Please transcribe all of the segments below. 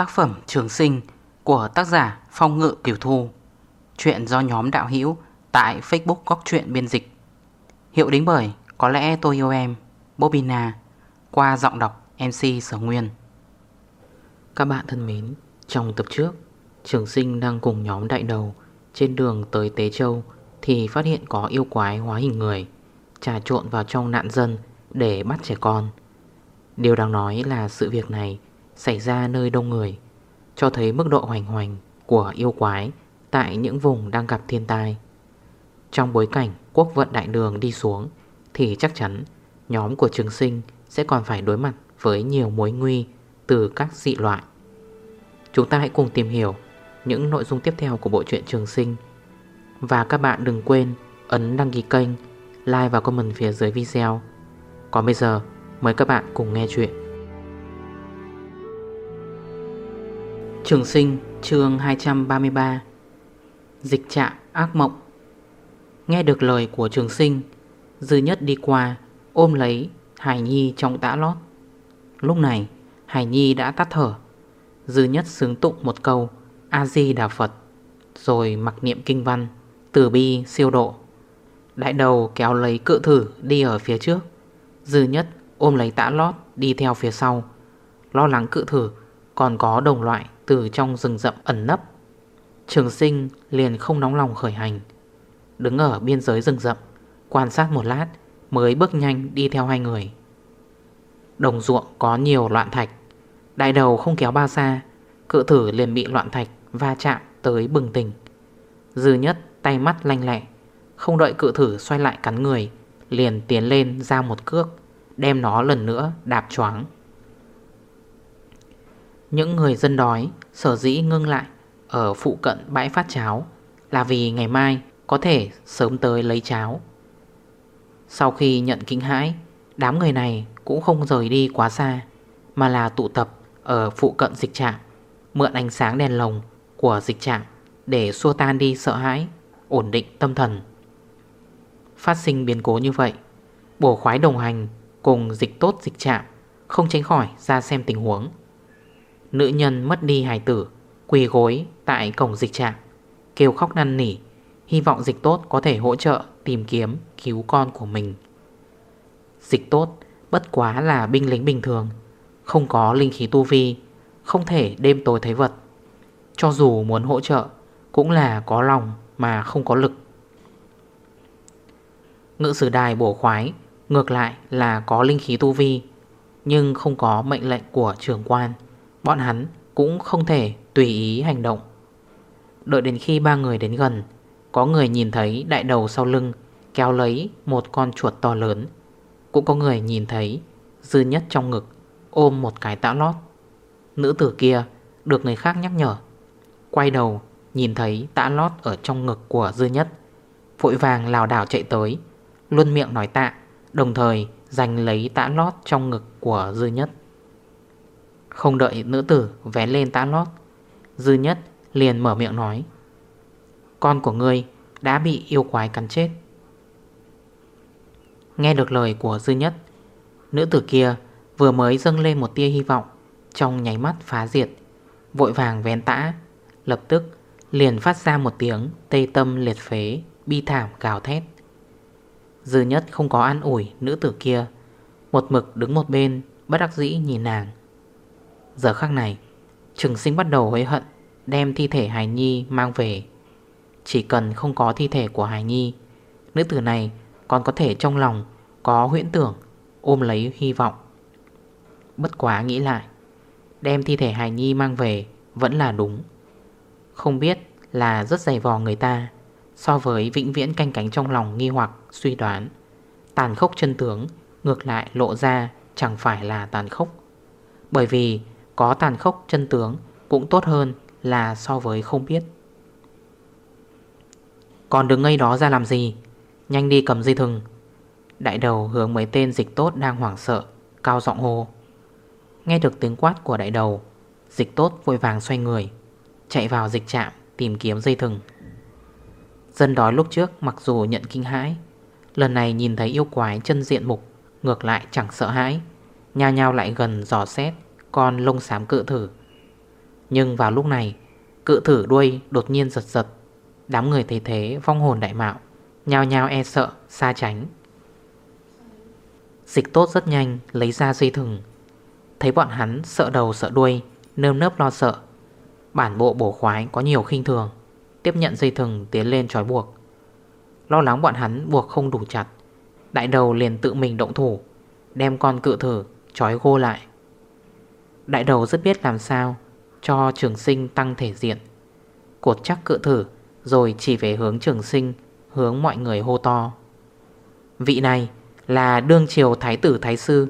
Tác phẩm Trường Sinh của tác giả Phong Ngự Kiều Thu. Chuyện do nhóm đạo hữu tại Facebook Góc Chuyện Biên Dịch. Hiệu đính bởi Có lẽ tôi yêu em Bobina Qua giọng đọc MC Sở Nguyên. Các bạn thân mến, Trong tập trước, Trường Sinh đang cùng nhóm đại đầu Trên đường tới Tế Châu Thì phát hiện có yêu quái hóa hình người, Trà trộn vào trong nạn dân Để bắt trẻ con. Điều đáng nói là sự việc này Xảy ra nơi đông người, Cho thấy mức độ hoành hoành của yêu quái Tại những vùng đang gặp thiên tai. Trong bối cảnh quốc vận đại đường đi xuống, Thì chắc chắn nhóm của trường sinh Sẽ còn phải đối mặt với nhiều mối nguy Từ các dị loại. Chúng ta hãy cùng tìm hiểu Những nội dung tiếp theo của bộ truyện trường sinh. Và các bạn đừng quên Ấn đăng ký kênh, Like và comment phía dưới video. Còn bây giờ, mời các bạn cùng nghe chuyện. Trường sinh, chương 233 Dịch trạng ác mộng. Nghe được lời của trường sinh, Dư nhất đi qua, Ôm lấy Hải Nhi trong tã lót. Lúc này, Hải Nhi đã tắt thở. Dư nhất xứng tụng một câu A-di Đà Phật, Rồi mặc niệm kinh văn, Từ bi siêu độ. Đại đầu kéo lấy cự thử đi ở phía trước. Dư nhất ôm lấy tã lót đi theo phía sau, Lo lắng cự thử còn có đồng loại từ trong rừng rậm ẩn nấp. Trường sinh liền không nóng lòng khởi hành, Đứng ở biên giới rừng rậm, Quan sát một lát, Mới bước nhanh đi theo hai người. Đồng ruộng có nhiều loạn thạch Đại đầu không kéo bao xa, Cự thử liền bị loạn thạch Va chạm tới bừng tỉnh. Dư nhất tay mắt lanh lẹ, Không đợi cự thử xoay lại cắn người, Liền tiến lên ra một cước, Đem nó lần nữa đạp choáng. Những người dân đói, Sở dĩ ngưng lại Ở phụ cận bãi phát cháo Là vì ngày mai có thể sớm tới lấy cháo. Sau khi nhận kinh hãi, Đám người này cũng không rời đi quá xa, Mà là tụ tập ở phụ cận dịch trạm, Mượn ánh sáng đèn lồng của dịch trạm Để xua tan đi sợ hãi, Ổn định tâm thần. Phát sinh biến cố như vậy Bổ khoái đồng hành Cùng dịch tốt dịch trạm Không tránh khỏi ra xem tình huống. Nữ nhân mất đi hài tử, Quỳ gối tại cổng dịch trạm, Kêu khóc năn nỉ, Hy vọng dịch tốt có thể hỗ trợ Tìm kiếm, cứu con của mình. Dịch tốt Bất quá là binh lính bình thường, Không có linh khí tu vi, Không thể đêm tối thấy vật. Cho dù muốn hỗ trợ, Cũng là có lòng mà không có lực. Ngự sử đài bổ khoái Ngược lại là có linh khí tu vi, Nhưng không có mệnh lệnh của trưởng quan. Bọn hắn cũng không thể tùy ý hành động. Đợi đến khi ba người đến gần, Có người nhìn thấy đại đầu sau lưng Kéo lấy một con chuột to lớn. Cũng có người nhìn thấy Dư nhất trong ngực Ôm một cái tã lót. Nữ tử kia được người khác nhắc nhở, Quay đầu nhìn thấy tã lót ở trong ngực của dư nhất, Vội vàng lào đảo chạy tới, Luôn miệng nói tạ, Đồng thời giành lấy tã lót trong ngực của dư nhất. Không đợi nữ tử vén lên tã lót Dư nhất liền mở miệng nói, Con của ngươi đã bị yêu quái cắn chết. Nghe được lời của dư nhất, Nữ tử kia vừa mới dâng lên một tia hy vọng Trong nháy mắt phá diệt, Vội vàng vén tã, Lập tức liền phát ra một tiếng tê tâm liệt phế, Bi thảm gào thét. Dư nhất không có an ủi nữ tử kia, Một mực đứng một bên, Bất đắc dĩ nhìn nàng. Giờ khắc này, Trường sinh bắt đầu hối hận, Đem thi thể Hải Nhi mang về. Chỉ cần không có thi thể của Hải Nhi, Nữ tử này còn có thể trong lòng Có huyễn tưởng, Ôm lấy hy vọng. Bất quá nghĩ lại, Đem thi thể Hải Nhi mang về Vẫn là đúng. Không biết là rất dày vò người ta, So với vĩnh viễn canh cánh trong lòng nghi hoặc, suy đoán, Tàn khốc chân tướng Ngược lại lộ ra chẳng phải là tàn khốc. Bởi vì có tàn khốc chân tướng Cũng tốt hơn là so với không biết. Còn đứng ngây đó ra làm gì? Nhanh đi cầm dây thừng. Đại đầu hướng mấy tên dịch tốt đang hoảng sợ, Cao giọng hô. Nghe được tiếng quát của đại đầu, Dịch tốt vội vàng xoay người, Chạy vào dịch trạm tìm kiếm dây thừng. Dân đói lúc trước mặc dù nhận kinh hãi, Lần này nhìn thấy yêu quái chân diện mục, Ngược lại chẳng sợ hãi, Nhao nhao lại gần giò xét. Con lông xám cự thử. Nhưng vào lúc này, Cự thử đuôi đột nhiên giật giật, Đám người thấy thế vong hồn đại mạo, Nhao nhao e sợ, xa tránh. Dịch tốt rất nhanh, lấy ra dây thừng. Thấy bọn hắn sợ đầu sợ đuôi, Nơm nớp lo sợ. Bản bộ bổ khoái có nhiều khinh thường, Tiếp nhận dây thừng tiến lên trói buộc. Lo lắng bọn hắn buộc không đủ chặt, Đại đầu liền tự mình động thủ, Đem con cự thử trói gô lại. Đại đầu rất biết làm sao Cho trường sinh tăng thể diện. Cột chắc cự thử, Rồi chỉ về hướng trường sinh, Hướng mọi người hô to. Vị này là đương triều thái tử thái sư,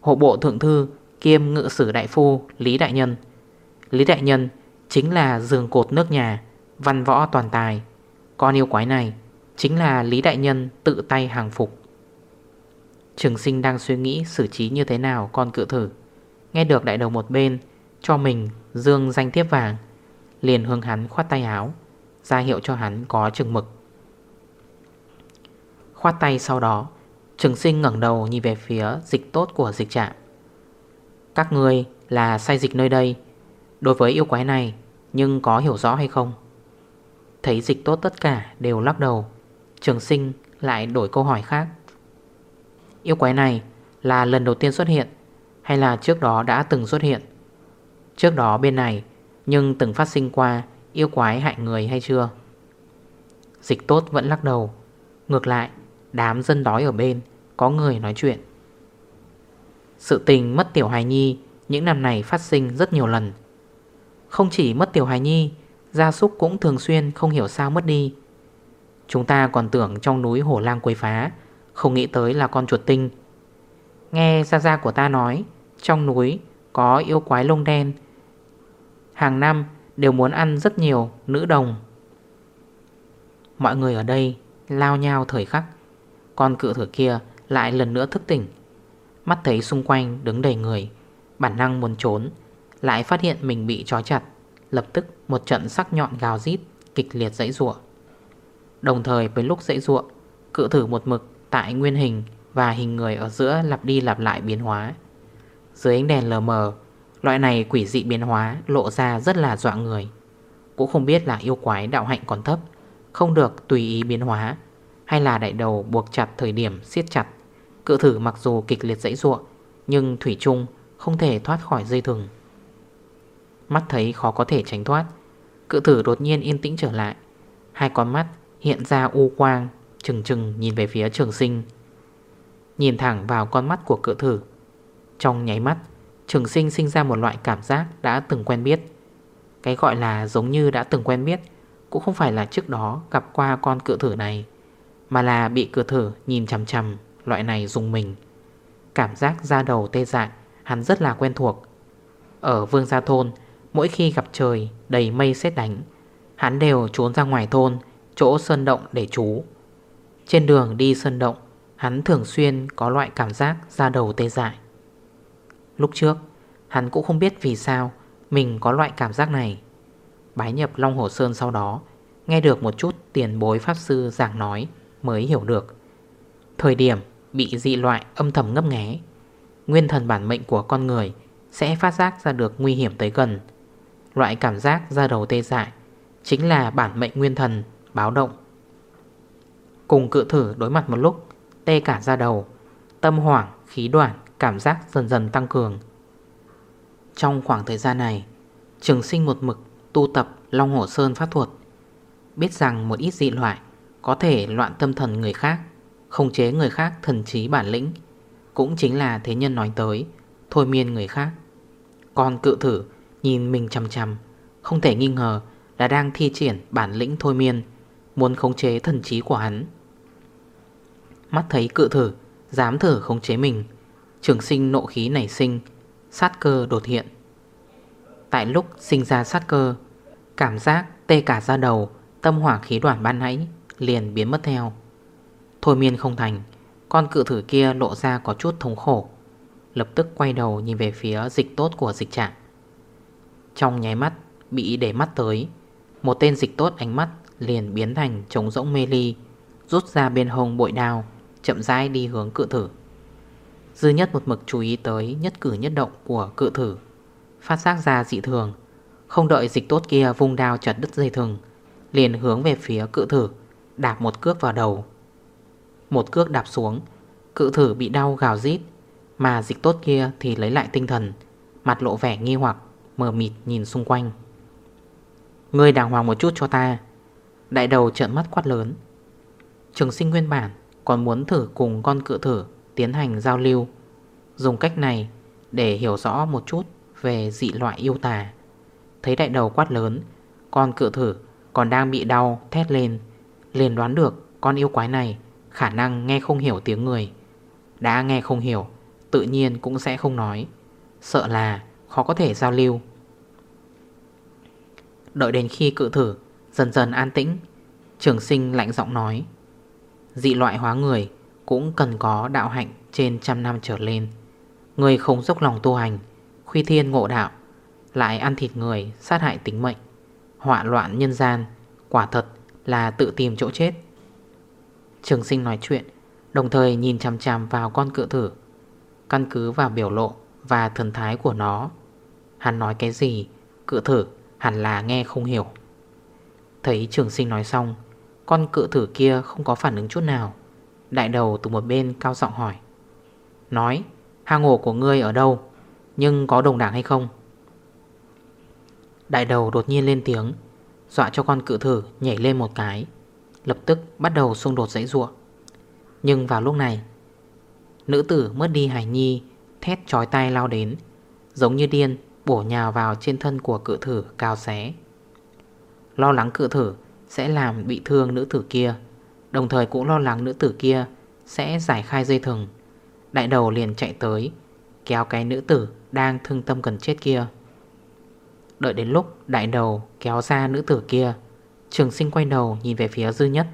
Hộ bộ thượng thư Kiêm ngự sử đại phu Lý Đại Nhân. Lý Đại Nhân chính là giường cột nước nhà, Văn võ toàn tài. Con yêu quái này Chính là Lý Đại Nhân tự tay hàng phục. Trường sinh đang suy nghĩ xử trí như thế nào con cự thử. Nghe được đại đầu một bên, Cho mình dương danh thiếp vàng, Liền hướng hắn khoát tay áo, ra hiệu cho hắn có chừng mực. Khoát tay sau đó, Trường sinh ngẩn đầu nhìn về phía dịch tốt của dịch trạm. Các người là sai dịch nơi đây, Đối với yêu quái này, Nhưng có hiểu rõ hay không? Thấy dịch tốt tất cả đều lắc đầu, Trường sinh lại đổi câu hỏi khác. Yêu quái này là lần đầu tiên xuất hiện hay là trước đó đã từng xuất hiện? Trước đó bên này, Nhưng từng phát sinh qua, Yêu quái hại người hay chưa? Dịch tốt vẫn lắc đầu. Ngược lại, Đám dân đói ở bên, Có người nói chuyện. Sự tình mất tiểu hài nhi Những năm này phát sinh rất nhiều lần. Không chỉ mất tiểu hài nhi, Gia súc cũng thường xuyên không hiểu sao mất đi. Chúng ta còn tưởng trong núi hổ lang quấy phá, Không nghĩ tới là con chuột tinh. Nghe gia gia của ta nói trong núi có yêu quái lông đen. Hàng năm đều muốn ăn rất nhiều nữ đồng. Mọi người ở đây lao nhau thời khắc, Con cự thử kia lại lần nữa thức tỉnh. Mắt thấy xung quanh đứng đầy người, Bản năng muốn trốn, Lại phát hiện mình bị trói chặt, Lập tức một trận sắc nhọn gào rít, Kịch liệt dãy ruộng Đồng thời với lúc dãy ruộng Cự thử một mực tại nguyên hình Và hình người ở giữa lặp đi lặp lại biến hóa. Dưới ánh đèn lờ mờ, Loại này quỷ dị biến hóa lộ ra rất là dọa người. Cũng không biết là yêu quái đạo hạnh còn thấp, Không được tùy ý biến hóa, Hay là đại đầu buộc chặt thời điểm siết chặt. Cự thử mặc dù kịch liệt dãy ruộng, Nhưng Thủy Trung không thể thoát khỏi dây thừng. Mắt thấy khó có thể tránh thoát, Cự thử đột nhiên yên tĩnh trở lại. Hai con mắt hiện ra u quang, Trừng trừng nhìn về phía trường sinh. Nhìn thẳng vào con mắt của cự thử trong nháy mắt, Trường sinh sinh ra một loại cảm giác đã từng quen biết. Cái gọi là giống như đã từng quen biết, Cũng không phải là trước đó gặp qua con cự thử này, Mà là bị cự thử nhìn chằm chằm Loại này dùng mình. Cảm giác ra đầu tê dại, Hắn rất là quen thuộc. Ở Vương Gia Thôn, Mỗi khi gặp trời đầy mây xét đánh, Hắn đều trốn ra ngoài thôn, Chỗ sơn động để trú. Trên đường đi sơn động, Hắn thường xuyên có loại cảm giác ra đầu tê dại. Lúc trước Hắn cũng không biết vì sao Mình có loại cảm giác này. Bái nhập Long Hồ Sơn sau đó Nghe được một chút tiền bối pháp sư giảng nói Mới hiểu được. Thời điểm bị dị loại âm thầm ngấp nghé Nguyên thần bản mệnh của con người Sẽ phát giác ra được nguy hiểm tới gần. Loại cảm giác ra đầu tê dại Chính là bản mệnh nguyên thần Báo động. Cùng cự thử đối mặt một lúc Tê cả ra đầu Tâm hoảng, khí đoạn Cảm giác dần dần tăng cường. Trong khoảng thời gian này, Trường sinh một mực tu tập Long Hổ Sơn pháp thuật, Biết rằng một ít dị loại Có thể loạn tâm thần người khác Không chế người khác thần trí bản lĩnh, Cũng chính là thế nhân nói tới, Thôi miên người khác. Còn cự thử nhìn mình chầm chầm Không thể nghi ngờ là đang thi triển bản lĩnh thôi miên, Muốn khống chế thần trí của hắn. Mắt thấy cự thử, Dám thử khống chế mình Trường sinh nộ khí nảy sinh, Sát cơ đột hiện. Tại lúc sinh ra sát cơ, Cảm giác tê cả ra đầu, Tâm hỏa khí đoàn ban nãy Liền biến mất theo. Thôi miên không thành, Con cự thử kia lộ ra có chút thống khổ, Lập tức quay đầu nhìn về phía dịch tốt của dịch trạng. Trong nháy mắt, Bị để mắt tới, Một tên dịch tốt ánh mắt liền biến thành trống rỗng mê ly, Rút ra bên hông bội đao, Chậm rãi đi hướng cự thử. Dư nhất một mực chú ý tới nhất cử nhất động của cự thử. Phát giác ra dị thường. Không đợi dịch tốt kia vung đao chặt đứt dây thừng, Liền hướng về phía cự thử, Đạp một cước vào đầu. Một cước đạp xuống, Cự thử bị đau gào rít, Mà dịch tốt kia thì lấy lại tinh thần, Mặt lộ vẻ nghi hoặc, Mờ mịt nhìn xung quanh. Ngươi đàng hoàng một chút cho ta. Đại đầu trợn mắt quát lớn. Trường sinh nguyên bản Còn muốn thử cùng con cự thử. Tiến hành giao lưu. Dùng cách này để hiểu rõ một chút Về dị loại yêu tà. Thấy đại đầu quát lớn, Con cự thử còn đang bị đau thét lên. Liền đoán được con yêu quái này Khả năng nghe không hiểu tiếng người. Đã nghe không hiểu, Tự nhiên cũng sẽ không nói. Sợ là khó có thể giao lưu. Đợi đến khi cự thử Dần dần an tĩnh, Trường sinh lạnh giọng nói, Dị loại hóa người cũng cần có đạo hạnh trên trăm năm trở lên. Người không dốc lòng tu hành, Khuy thiên ngộ đạo, Lại ăn thịt người, sát hại tính mệnh, Họa loạn nhân gian, Quả thật là tự tìm chỗ chết. Trường sinh nói chuyện, Đồng thời nhìn chằm chằm vào con cự thử, Căn cứ vào biểu lộ Và thần thái của nó. Hắn nói cái gì? Cự thử hẳn là nghe không hiểu. Thấy trường sinh nói xong, Con cự thử kia không có phản ứng chút nào. Đại đầu từ một bên cao giọng hỏi. Nói, Hang ổ của ngươi ở đâu? Nhưng có đồng đảng hay không? Đại đầu đột nhiên lên tiếng, Dọa cho con cự thử nhảy lên một cái, Lập tức bắt đầu xung đột dãy ruộng. Nhưng vào lúc này, Nữ tử mất đi hải nhi, Thét trói tay lao đến, Giống như điên bổ nhào vào trên thân của cự thử cao xé. Lo lắng cự thử sẽ làm bị thương nữ tử kia Đồng thời cũng lo lắng nữ tử kia sẽ giải khai dây thừng. Đại đầu liền chạy tới, Kéo cái nữ tử đang thương tâm gần chết kia. Đợi đến lúc đại đầu kéo ra nữ tử kia, Trường sinh quay đầu nhìn về phía dư nhất.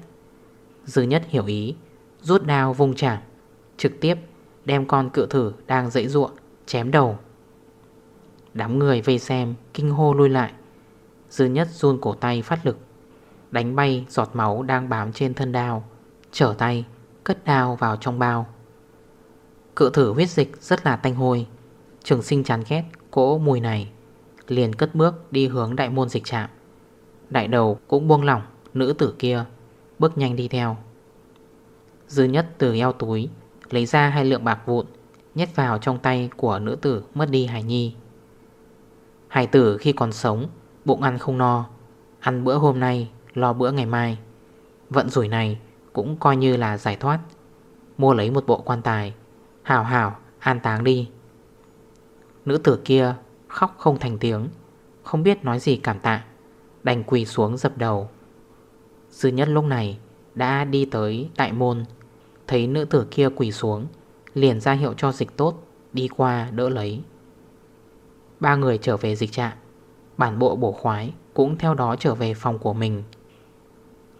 Dư nhất hiểu ý, Rút đao vung chạm, Trực tiếp đem con cự thử đang dãy ruộng Chém đầu. Đám người vây xem, Kinh hô lui lại. Dư nhất run cổ tay phát lực. Đánh bay giọt máu đang bám trên thân đao. Trở tay, Cất đao vào trong bao. Cự thử huyết dịch rất là tanh hôi. Trường sinh chán ghét cỗ mùi này. Liền cất bước đi hướng đại môn dịch trạm. Đại đầu cũng buông lỏng, Nữ tử kia Bước nhanh đi theo. Dư nhất từ eo túi, Lấy ra hai lượng bạc vụn, Nhét vào trong tay của nữ tử mất đi hải nhi. Hải tử khi còn sống, Bụng ăn không no. Ăn bữa hôm nay lo bữa ngày mai. Vận rủi này cũng coi như là giải thoát. Mua lấy một bộ quan tài Hảo hảo an táng đi. Nữ tử kia khóc không thành tiếng, Không biết nói gì cảm tạ, Đành quỳ xuống dập đầu. Sư nhất lúc này đã đi tới đại môn, Thấy nữ tử kia quỳ xuống, Liền ra hiệu cho dịch tốt Đi qua đỡ lấy. Ba người trở về dịch trạm, Bản bộ bổ khoái cũng theo đó trở về phòng của mình.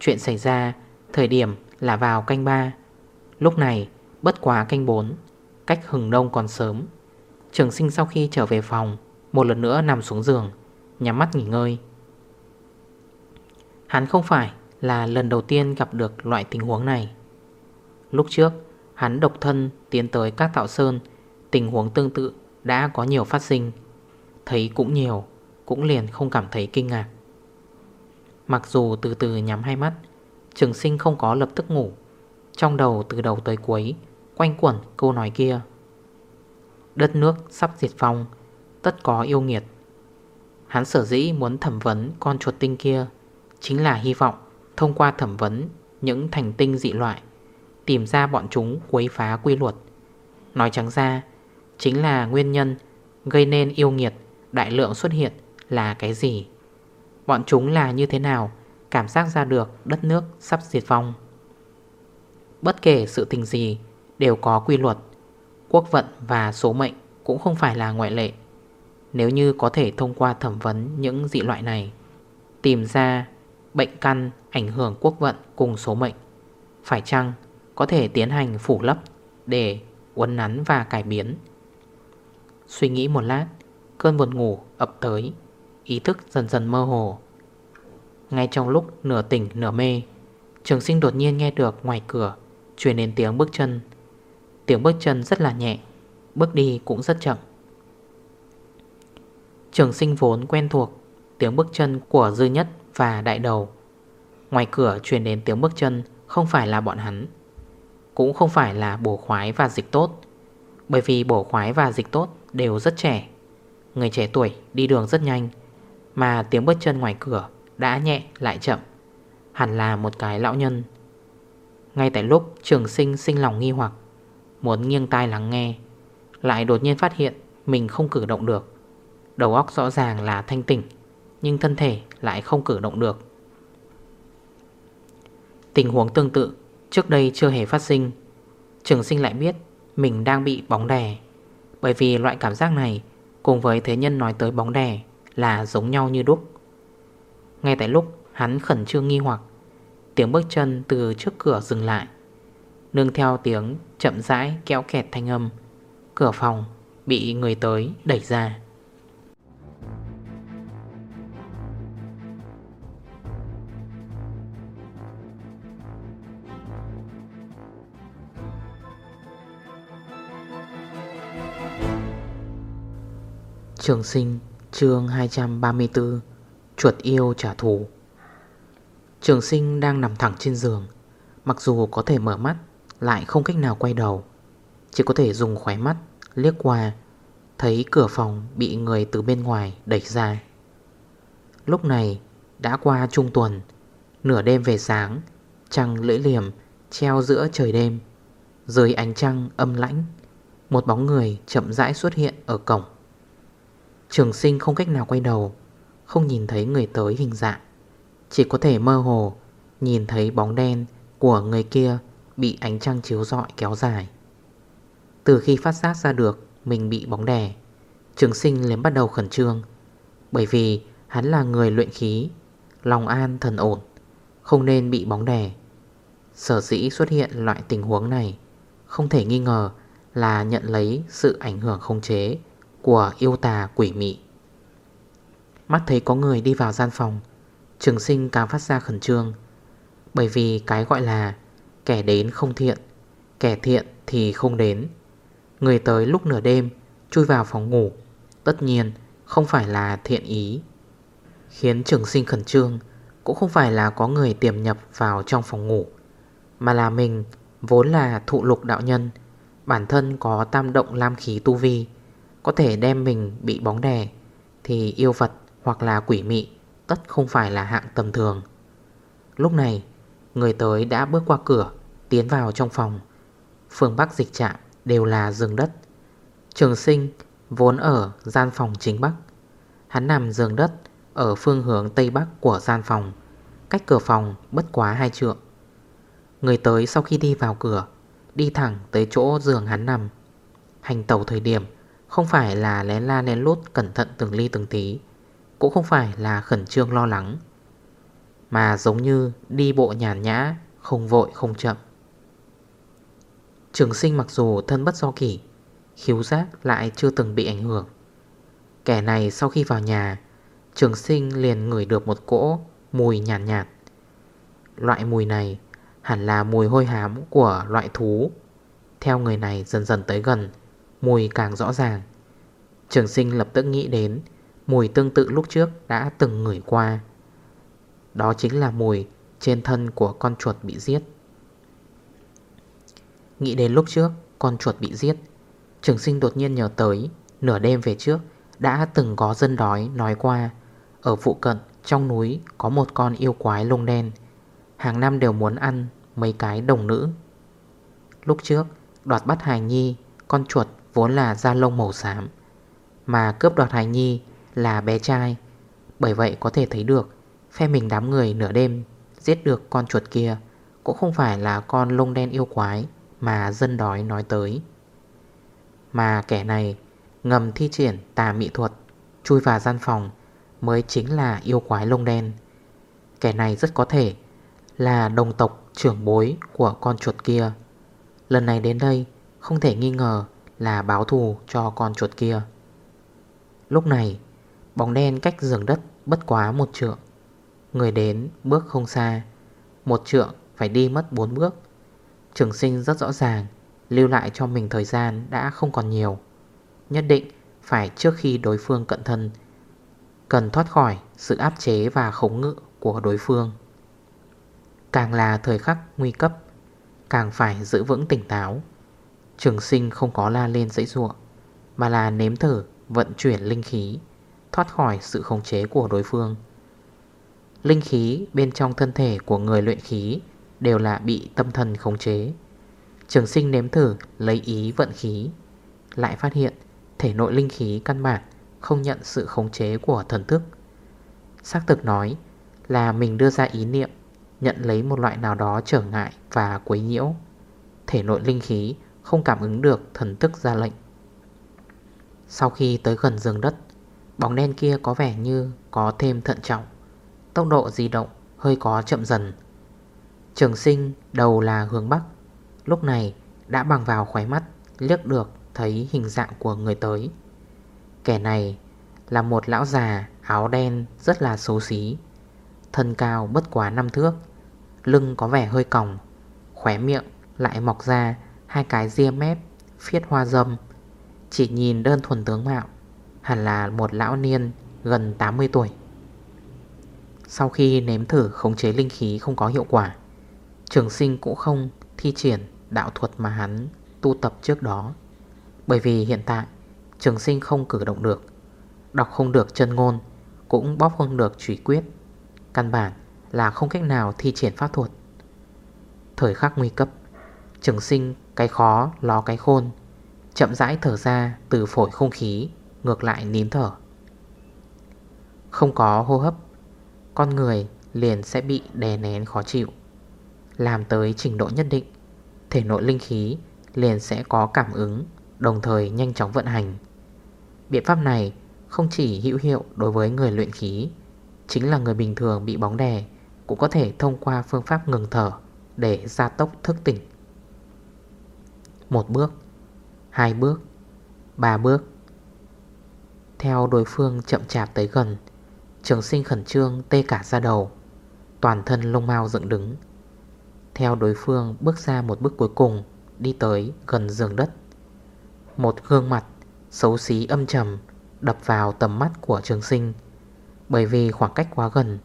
Chuyện xảy ra, Thời điểm là vào canh ba. Lúc này, bất quá canh 4 Cách hừng đông còn sớm. Trường sinh sau khi trở về phòng, Một lần nữa nằm xuống giường, Nhắm mắt nghỉ ngơi. Hắn không phải là lần đầu tiên gặp được loại tình huống này. Lúc trước, Hắn độc thân tiến tới các tạo sơn, Tình huống tương tự đã có nhiều phát sinh. Thấy cũng nhiều, Cũng liền không cảm thấy kinh ngạc. Mặc dù từ từ nhắm hai mắt, Trường sinh không có lập tức ngủ. Trong đầu từ đầu tới cuối, Quanh quẩn câu nói kia. Đất nước sắp diệt phong Tất có yêu nghiệt. Hắn sở dĩ muốn thẩm vấn con chuột tinh kia Chính là hy vọng Thông qua thẩm vấn những thành tinh dị loại, Tìm ra bọn chúng quấy phá quy luật. Nói trắng ra, Chính là nguyên nhân Gây nên yêu nghiệt Đại lượng xuất hiện là cái gì? Bọn chúng là như thế nào? Cảm giác ra được đất nước sắp diệt vong. Bất kể sự tình gì, Đều có quy luật. Quốc vận và số mệnh Cũng không phải là ngoại lệ. Nếu như có thể thông qua thẩm vấn những dị loại này, Tìm ra bệnh căn ảnh hưởng quốc vận cùng số mệnh, Phải chăng có thể tiến hành phủ lấp Để uốn nắn và cải biến? Suy nghĩ một lát, Cơn buồn ngủ ập tới. Ý thức dần dần mơ hồ. Ngay trong lúc nửa tỉnh, nửa mê, Trường sinh đột nhiên nghe được ngoài cửa Chuyển đến tiếng bước chân. Tiếng bước chân rất là nhẹ, Bước đi cũng rất chậm. Trường sinh vốn quen thuộc, tiếng bước chân của Dư Nhất và Đại Đầu. Ngoài cửa truyền đến tiếng bước chân Không phải là bọn hắn, Cũng không phải là bổ khoái và dịch tốt, Bởi vì bổ khoái và dịch tốt đều rất trẻ. Người trẻ tuổi đi đường rất nhanh mà tiếng bước chân ngoài cửa đã nhẹ lại chậm. Hẳn là một cái lão nhân. Ngay tại lúc trường sinh sinh lòng nghi hoặc, Muốn nghiêng tai lắng nghe, Lại đột nhiên phát hiện Mình không cử động được. Đầu óc rõ ràng là thanh tỉnh, Nhưng thân thể lại không cử động được. Tình huống tương tự Trước đây chưa hề phát sinh. Trường sinh lại biết Mình đang bị bóng đè, Bởi vì loại cảm giác này Cùng với thế nhân nói tới bóng đè là giống nhau như đúc. Ngay tại lúc hắn khẩn trương nghi hoặc, Tiếng bước chân từ trước cửa dừng lại, Nương theo tiếng chậm rãi kéo kẹt thanh âm, Cửa phòng bị người tới đẩy ra. Trường sinh chương 234 Chuột yêu trả thù. Trường sinh đang nằm thẳng trên giường. Mặc dù có thể mở mắt, Lại không cách nào quay đầu. Chỉ có thể dùng khóe mắt Liếc qua, Thấy cửa phòng bị người từ bên ngoài đẩy ra. Lúc này Đã qua trung tuần, Nửa đêm về sáng, Trăng lưỡi liềm treo giữa trời đêm. Dưới ánh trăng âm lãnh, Một bóng người chậm rãi xuất hiện ở cổng. Trường sinh không cách nào quay đầu, Không nhìn thấy người tới hình dạng. Chỉ có thể mơ hồ Nhìn thấy bóng đen của người kia Bị ánh trăng chiếu rọi kéo dài. Từ khi phát giác ra được Mình bị bóng đè, Trường sinh liền bắt đầu khẩn trương. Bởi vì hắn là người luyện khí, Lòng an thần ổn, Không nên bị bóng đè. Sở dĩ xuất hiện loại tình huống này, Không thể nghi ngờ là nhận lấy sự ảnh hưởng không chế của yêu tà quỷ mị. Mắt thấy có người đi vào gian phòng, Trường sinh càng phát ra khẩn trương, Bởi vì cái gọi là Kẻ đến không thiện, Kẻ thiện thì không đến. Người tới lúc nửa đêm, Chui vào phòng ngủ, Tất nhiên không phải là thiện ý. Khiến trường sinh khẩn trương Cũng không phải là có người tiềm nhập vào trong phòng ngủ, Mà là mình Vốn là thụ lục đạo nhân, Bản thân có tam động lam khí tu vi có thể đem mình bị bóng đè, Thì yêu vật hoặc là quỷ mị Tất không phải là hạng tầm thường. Lúc này, Người tới đã bước qua cửa, Tiến vào trong phòng. Phương Bắc dịch trạm đều là giường đất. Trường sinh vốn ở gian phòng chính Bắc. Hắn nằm giường đất Ở phương hướng Tây Bắc của gian phòng. Cách cửa phòng bất quá hai trượng. Người tới sau khi đi vào cửa, Đi thẳng tới chỗ giường hắn nằm. Hành tẩu thời điểm không phải là lén la lén lút cẩn thận từng ly từng tí Cũng không phải là khẩn trương lo lắng Mà giống như đi bộ nhàn nhã Không vội không chậm. Trường sinh mặc dù thân bất do kỷ Khiếu giác lại chưa từng bị ảnh hưởng. Kẻ này sau khi vào nhà Trường sinh liền ngửi được một cỗ Mùi nhàn nhạt, nhạt Loại mùi này hẳn là mùi hôi hám của loại thú. Theo người này dần dần tới gần Mùi càng rõ ràng. Trường sinh lập tức nghĩ đến Mùi tương tự lúc trước đã từng ngửi qua. Đó chính là mùi trên thân của con chuột bị giết. Nghĩ đến lúc trước con chuột bị giết, Trường sinh đột nhiên nhớ tới Nửa đêm về trước Đã từng có dân đói nói qua. Ở phụ cận, trong núi Có một con yêu quái lông đen. Hàng năm đều muốn ăn mấy cái đồng nữ. Lúc trước, đoạt bắt hài nhi, Con chuột vốn là da lông màu xám, Mà cướp đoạt hài nhi là bé trai. Bởi vậy có thể thấy được, Phe mình đám người nửa đêm Giết được con chuột kia Cũng không phải là con lông đen yêu quái Mà dân đói nói tới. Mà kẻ này Ngầm thi triển tà mỹ thuật, Chui vào gian phòng Mới chính là yêu quái lông đen. Kẻ này rất có thể Là đồng tộc trưởng bối của con chuột kia. Lần này đến đây Không thể nghi ngờ là báo thù cho con chuột kia. Lúc này, Bóng đen cách giường đất bất quá một trượng. Người đến bước không xa, Một trượng phải đi mất bốn bước. Trường sinh rất rõ ràng, Lưu lại cho mình thời gian đã không còn nhiều. Nhất định phải trước khi đối phương cận thân, Cần thoát khỏi sự áp chế và khống ngự của đối phương. Càng là thời khắc nguy cấp, Càng phải giữ vững tỉnh táo. Trường sinh không có la lên dãy ruộng, Mà là nếm thử, vận chuyển linh khí, Thoát khỏi sự khống chế của đối phương. Linh khí bên trong thân thể của người luyện khí Đều là bị tâm thần khống chế. Trường sinh nếm thử, lấy ý vận khí, Lại phát hiện thể nội linh khí căn bản Không nhận sự khống chế của thần thức. Xác thực nói là mình đưa ra ý niệm, Nhận lấy một loại nào đó trở ngại và quấy nhiễu. Thể nội linh khí không cảm ứng được thần thức ra lệnh. Sau khi tới gần giường đất, Bóng đen kia có vẻ như có thêm thận trọng, Tốc độ di động hơi có chậm dần. Trường sinh đầu là hướng Bắc, Lúc này đã bằng vào khóe mắt, Liếc được thấy hình dạng của người tới. Kẻ này là một lão già áo đen rất là xấu xí, Thân cao bất quá năm thước, Lưng có vẻ hơi còng, Khóe miệng lại mọc ra Hai cái ria mép, Phiết hoa dâm Chỉ nhìn đơn thuần tướng mạo, Hẳn là một lão niên gần 80 tuổi. Sau khi nếm thử khống chế linh khí không có hiệu quả, Trường sinh cũng không thi triển đạo thuật mà hắn tu tập trước đó. Bởi vì hiện tại, trường sinh không cử động được, Đọc không được chân ngôn, Cũng bóp không được trùy quyết. Căn bản là không cách nào thi triển pháp thuật. Thời khắc nguy cấp, Trường sinh cái khó, lo cái khôn. Chậm rãi thở ra từ phổi không khí, Ngược lại nín thở. Không có hô hấp, Con người liền sẽ bị đè nén khó chịu. Làm tới trình độ nhất định, Thể nội linh khí liền sẽ có cảm ứng, Đồng thời nhanh chóng vận hành. Biện pháp này không chỉ hữu hiệu đối với người luyện khí, Chính là người bình thường bị bóng đè Cũng có thể thông qua phương pháp ngừng thở Để gia tốc thức tỉnh. Một bước, Hai bước, Ba bước. Theo đối phương chậm chạp tới gần, Trường sinh khẩn trương tê cả ra đầu, Toàn thân lông mau dựng đứng. Theo đối phương bước ra một bước cuối cùng, Đi tới gần giường đất. Một gương mặt Xấu xí âm trầm Đập vào tầm mắt của trường sinh, Bởi vì khoảng cách quá gần,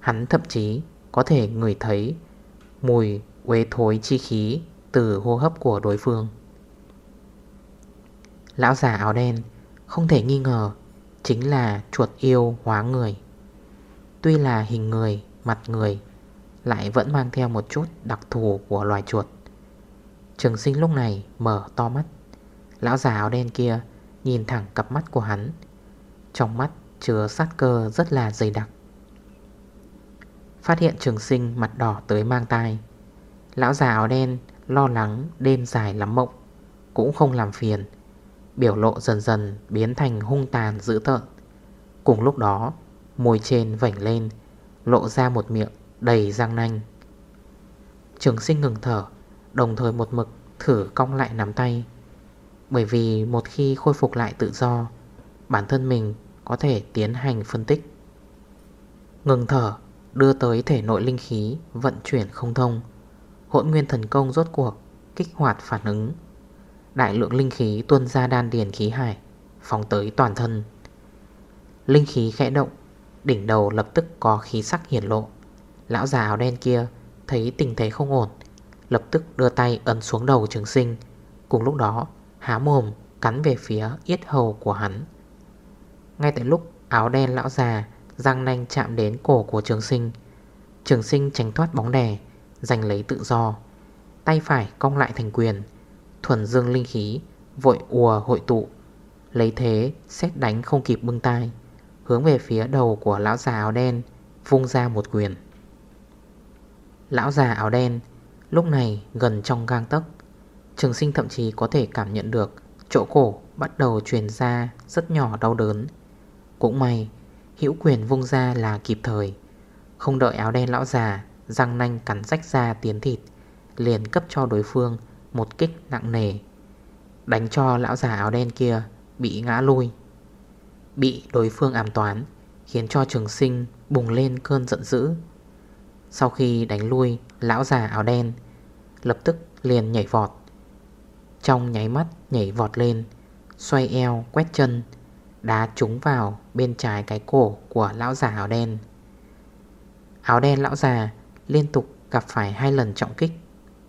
Hắn thậm chí có thể ngửi thấy Mùi quế thối chi khí từ hô hấp của đối phương. Lão già áo đen Không thể nghi ngờ Chính là chuột yêu hóa người. Tuy là hình người, mặt người Lại vẫn mang theo một chút đặc thù của loài chuột. Trường sinh lúc này mở to mắt. Lão già áo đen kia Nhìn thẳng cặp mắt của hắn. Trong mắt chứa sát cơ rất là dày đặc. Phát hiện trường sinh mặt đỏ tới mang tai. Lão già áo đen lo lắng, đêm dài lắm mộng, Cũng không làm phiền. Biểu lộ dần dần biến thành hung tàn dữ tợn. Cùng lúc đó, Môi trên vảnh lên, Lộ ra một miệng đầy răng nanh. Trường sinh ngừng thở, Đồng thời một mực thử cong lại nắm tay. Bởi vì một khi khôi phục lại tự do, Bản thân mình có thể tiến hành phân tích. Ngừng thở, Đưa tới thể nội linh khí Vận chuyển không thông. Hỗn nguyên thần công rốt cuộc Kích hoạt phản ứng. Đại lượng linh khí tuôn ra đan điền khí hải, Phóng tới toàn thân. Linh khí khẽ động, Đỉnh đầu lập tức có khí sắc hiển lộ. Lão già áo đen kia Thấy tình thế không ổn, Lập tức đưa tay ấn xuống đầu trường sinh. Cùng lúc đó, há mồm Cắn về phía yết hầu của hắn. Ngay tại lúc áo đen lão già Răng nanh chạm đến cổ của trường sinh Trường sinh tránh thoát bóng đè Giành lấy tự do. Tay phải cong lại thành quyền, Thuần dương linh khí, Vội ùa hội tụ. Lấy thế, xét đánh không kịp bưng tay Hướng về phía đầu của lão già áo đen, Vung ra một quyền. Lão già áo đen, Lúc này gần trong gang tấc. Trường sinh thậm chí có thể cảm nhận được Chỗ cổ bắt đầu truyền ra Rất nhỏ đau đớn. Cũng may, Hữu quyền vung ra là kịp thời. Không đợi áo đen lão già Răng nanh cắn rách ra tiến thịt, Liền cấp cho đối phương Một kích nặng nề, Đánh cho lão già áo đen kia Bị ngã lui Bị đối phương ám toán, Khiến cho trường sinh bùng lên cơn giận dữ. Sau khi đánh lui Lão già áo đen, Lập tức liền nhảy vọt. Trong nháy mắt nhảy vọt lên, Xoay eo quét chân, Đá trúng vào bên trái cái cổ của lão già áo đen. Áo đen lão già liên tục gặp phải hai lần trọng kích,